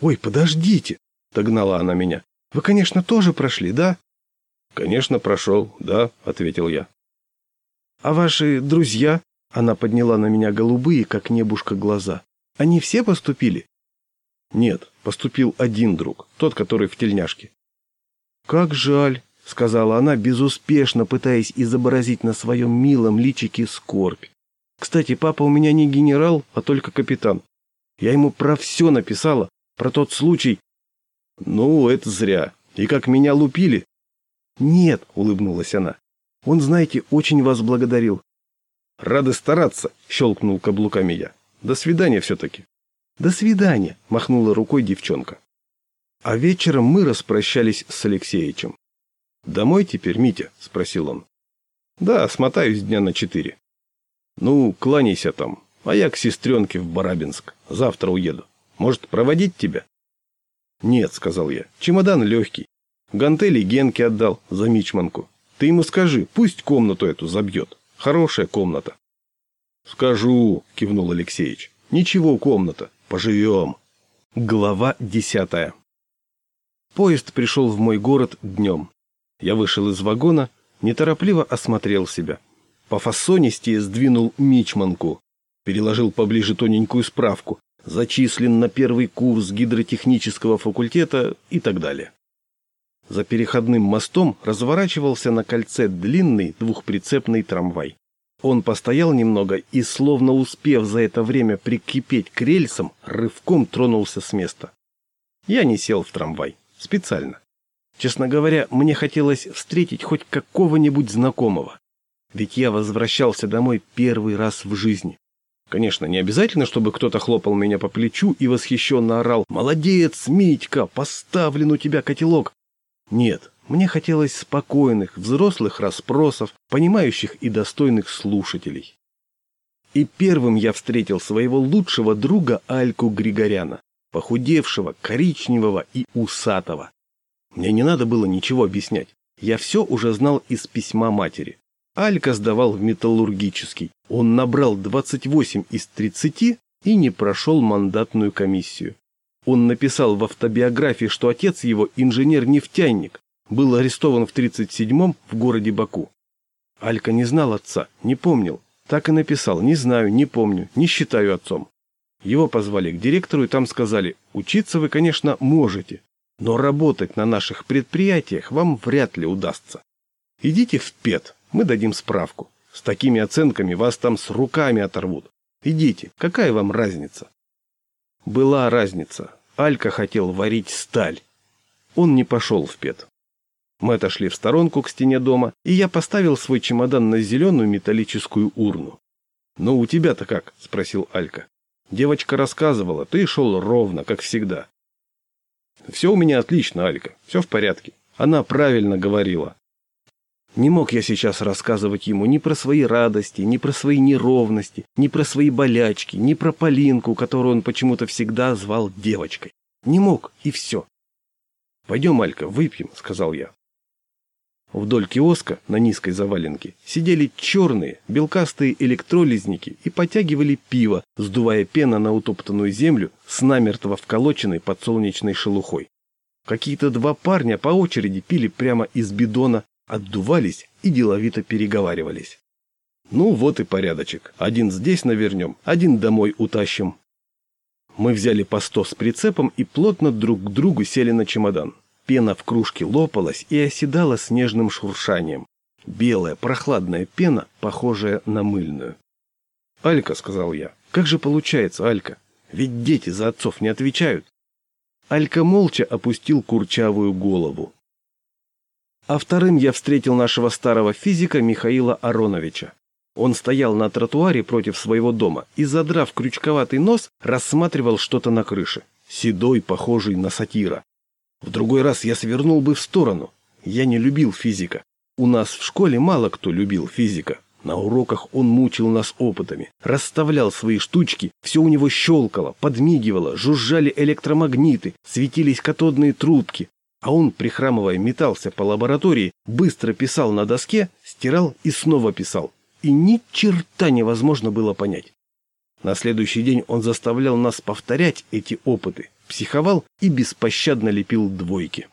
Ой, подождите, догнала она меня. Вы, конечно, тоже прошли, да? Конечно, прошел, да, ответил я. А ваши друзья? Она подняла на меня голубые, как небушка, глаза. Они все поступили? Нет, Поступил один друг, тот, который в тельняшке. «Как жаль», — сказала она, безуспешно пытаясь изобразить на своем милом личике скорбь. «Кстати, папа у меня не генерал, а только капитан. Я ему про все написала, про тот случай». «Ну, это зря. И как меня лупили?» «Нет», — улыбнулась она. «Он, знаете, очень вас благодарил». «Рады стараться», — щелкнул каблуками я. «До свидания все-таки». «До свидания», — махнула рукой девчонка. А вечером мы распрощались с Алексеевичем. «Домой теперь, Митя?» – спросил он. «Да, смотаюсь дня на четыре». «Ну, кланяйся там, а я к сестренке в Барабинск. Завтра уеду. Может, проводить тебя?» «Нет», – сказал я, – «чемодан легкий. Гантели Генке отдал за мичманку. Ты ему скажи, пусть комнату эту забьет. Хорошая комната». «Скажу», – кивнул Алексеевич. «Ничего, комната. Поживем». Глава десятая. Поезд пришел в мой город днем. Я вышел из вагона, неторопливо осмотрел себя. По фасонисти сдвинул мичманку, переложил поближе тоненькую справку, зачислен на первый курс гидротехнического факультета и так далее. За переходным мостом разворачивался на кольце длинный двухприцепный трамвай. Он постоял немного и, словно успев за это время прикипеть к рельсам, рывком тронулся с места. Я не сел в трамвай. Специально. Честно говоря, мне хотелось встретить хоть какого-нибудь знакомого. Ведь я возвращался домой первый раз в жизни. Конечно, не обязательно, чтобы кто-то хлопал меня по плечу и восхищенно орал «Молодец, Митька, поставлен у тебя котелок!» Нет, мне хотелось спокойных, взрослых расспросов, понимающих и достойных слушателей. И первым я встретил своего лучшего друга Альку Григоряна похудевшего, коричневого и усатого. Мне не надо было ничего объяснять. Я все уже знал из письма матери. Алька сдавал в металлургический. Он набрал 28 из 30 и не прошел мандатную комиссию. Он написал в автобиографии, что отец его инженер-нефтяник, был арестован в 37-м в городе Баку. Алька не знал отца, не помнил. Так и написал, не знаю, не помню, не считаю отцом. Его позвали к директору и там сказали, учиться вы, конечно, можете, но работать на наших предприятиях вам вряд ли удастся. Идите в ПЕТ, мы дадим справку. С такими оценками вас там с руками оторвут. Идите, какая вам разница? Была разница. Алька хотел варить сталь. Он не пошел в ПЕТ. Мы отошли в сторонку к стене дома, и я поставил свой чемодан на зеленую металлическую урну. «Ну, у тебя-то как?» – спросил Алька. Девочка рассказывала, ты шел ровно, как всегда. Все у меня отлично, Алька, все в порядке. Она правильно говорила. Не мог я сейчас рассказывать ему ни про свои радости, ни про свои неровности, ни про свои болячки, ни про Полинку, которую он почему-то всегда звал девочкой. Не мог, и все. «Пойдем, Алька, выпьем», — сказал я. Вдоль киоска на низкой заваленке сидели черные, белкастые электролизники и потягивали пиво, сдувая пена на утоптанную землю с намертво вколоченной подсолнечной шелухой. Какие-то два парня по очереди пили прямо из бидона, отдувались и деловито переговаривались. Ну вот и порядочек. Один здесь навернем, один домой утащим. Мы взяли по сто с прицепом и плотно друг к другу сели на чемодан. Пена в кружке лопалась и оседала снежным шуршанием. Белая, прохладная пена, похожая на мыльную. «Алька», — сказал я, — «как же получается, Алька? Ведь дети за отцов не отвечают». Алька молча опустил курчавую голову. А вторым я встретил нашего старого физика Михаила Ароновича. Он стоял на тротуаре против своего дома и, задрав крючковатый нос, рассматривал что-то на крыше. Седой, похожий на сатира. В другой раз я свернул бы в сторону. Я не любил физика. У нас в школе мало кто любил физика. На уроках он мучил нас опытами, расставлял свои штучки, все у него щелкало, подмигивало, жужжали электромагниты, светились катодные трубки. А он, прихрамывая, метался по лаборатории, быстро писал на доске, стирал и снова писал. И ни черта невозможно было понять. На следующий день он заставлял нас повторять эти опыты, психовал и беспощадно лепил двойки.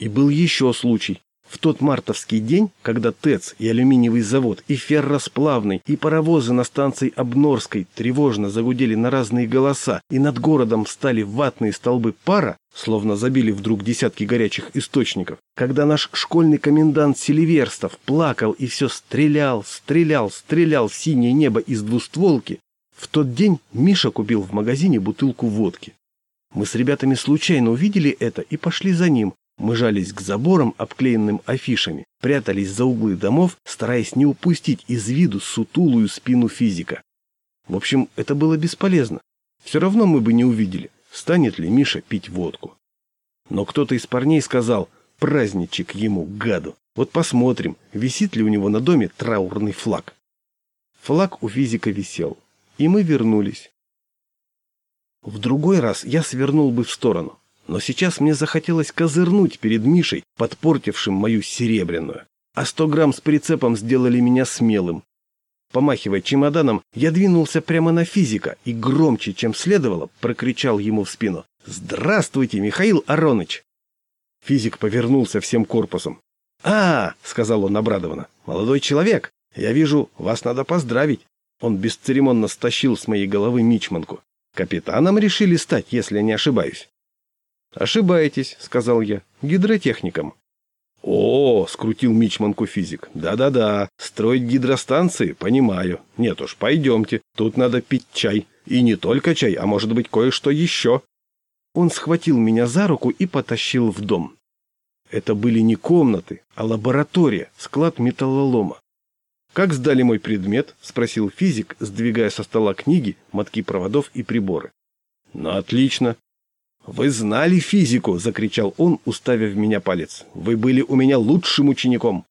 И был еще случай. В тот мартовский день, когда ТЭЦ и алюминиевый завод, и ферросплавный, и паровозы на станции Обнорской тревожно загудели на разные голоса, и над городом стали ватные столбы пара, словно забили вдруг десятки горячих источников, когда наш школьный комендант Селиверстов плакал и все стрелял, стрелял, стрелял в синее небо из двустволки, в тот день Миша купил в магазине бутылку водки. Мы с ребятами случайно увидели это и пошли за ним, мы жались к заборам, обклеенным афишами, прятались за углы домов, стараясь не упустить из виду сутулую спину физика. В общем, это было бесполезно. Все равно мы бы не увидели, станет ли Миша пить водку. Но кто-то из парней сказал «праздничек ему, гаду». Вот посмотрим, висит ли у него на доме траурный флаг. Флаг у физика висел, и мы вернулись. В другой раз я свернул бы в сторону, но сейчас мне захотелось козырнуть перед Мишей, подпортившим мою серебряную. А сто грамм с прицепом сделали меня смелым. Помахивая чемоданом, я двинулся прямо на физика и громче, чем следовало, прокричал ему в спину. «Здравствуйте, Михаил Ароныч!» Физик повернулся всем корпусом. «А, — сказал он обрадованно, — молодой человек, я вижу, вас надо поздравить». Он бесцеремонно стащил с моей головы мичманку. «Капитаном решили стать, если не ошибаюсь». «Ошибаетесь», — сказал я, — «гидротехником». «О, — скрутил Мичманку физик, — да-да-да, строить гидростанции, понимаю. Нет уж, пойдемте, тут надо пить чай. И не только чай, а может быть кое-что еще». Он схватил меня за руку и потащил в дом. Это были не комнаты, а лаборатория, склад металлолома. «Как сдали мой предмет?» – спросил физик, сдвигая со стола книги, мотки проводов и приборы. «Ну, отлично. «Вы знали физику!» – закричал он, уставив в меня палец. «Вы были у меня лучшим учеником!»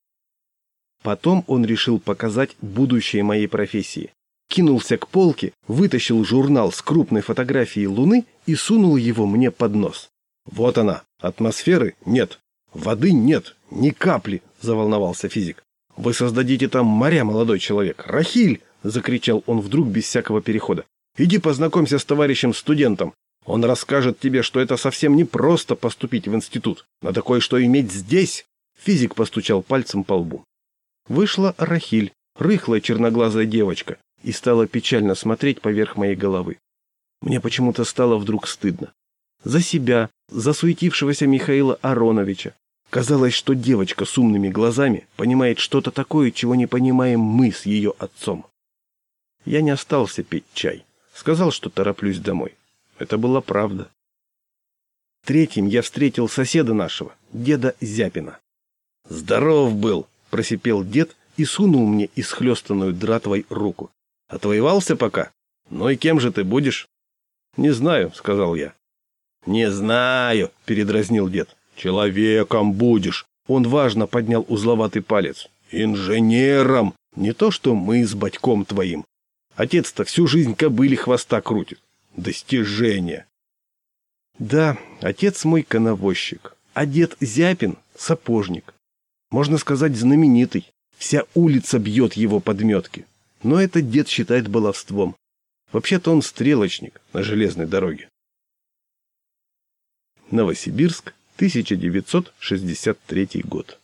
Потом он решил показать будущее моей профессии. Кинулся к полке, вытащил журнал с крупной фотографией Луны и сунул его мне под нос. «Вот она! Атмосферы нет! Воды нет! Ни капли!» – заволновался физик. «Вы создадите там моря, молодой человек! Рахиль!» – закричал он вдруг без всякого перехода. «Иди познакомься с товарищем-студентом. Он расскажет тебе, что это совсем не просто поступить в институт. Надо кое-что иметь здесь. Физик постучал пальцем по лбу. Вышла Рахиль, рыхлая черноглазая девочка, и стала печально смотреть поверх моей головы. Мне почему-то стало вдруг стыдно. За себя, за суетившегося Михаила Ароновича. Казалось, что девочка с умными глазами понимает что-то такое, чего не понимаем мы с ее отцом. Я не остался пить чай. Сказал, что тороплюсь домой. Это была правда. Третьим я встретил соседа нашего, деда Зяпина. «Здоров был!» – просипел дед и сунул мне исхлестанную дратвой руку. «Отвоевался пока? Ну и кем же ты будешь?» «Не знаю», – сказал я. «Не знаю», – передразнил дед. «Человеком будешь». Он важно поднял узловатый палец. «Инженером! Не то, что мы с батьком твоим. Отец-то всю жизнь кобыли хвоста крутит достижение. Да, отец мой коновозчик, а дед Зяпин – сапожник. Можно сказать, знаменитый. Вся улица бьет его подметки. Но этот дед считает баловством. Вообще-то он стрелочник на железной дороге. Новосибирск, 1963 год.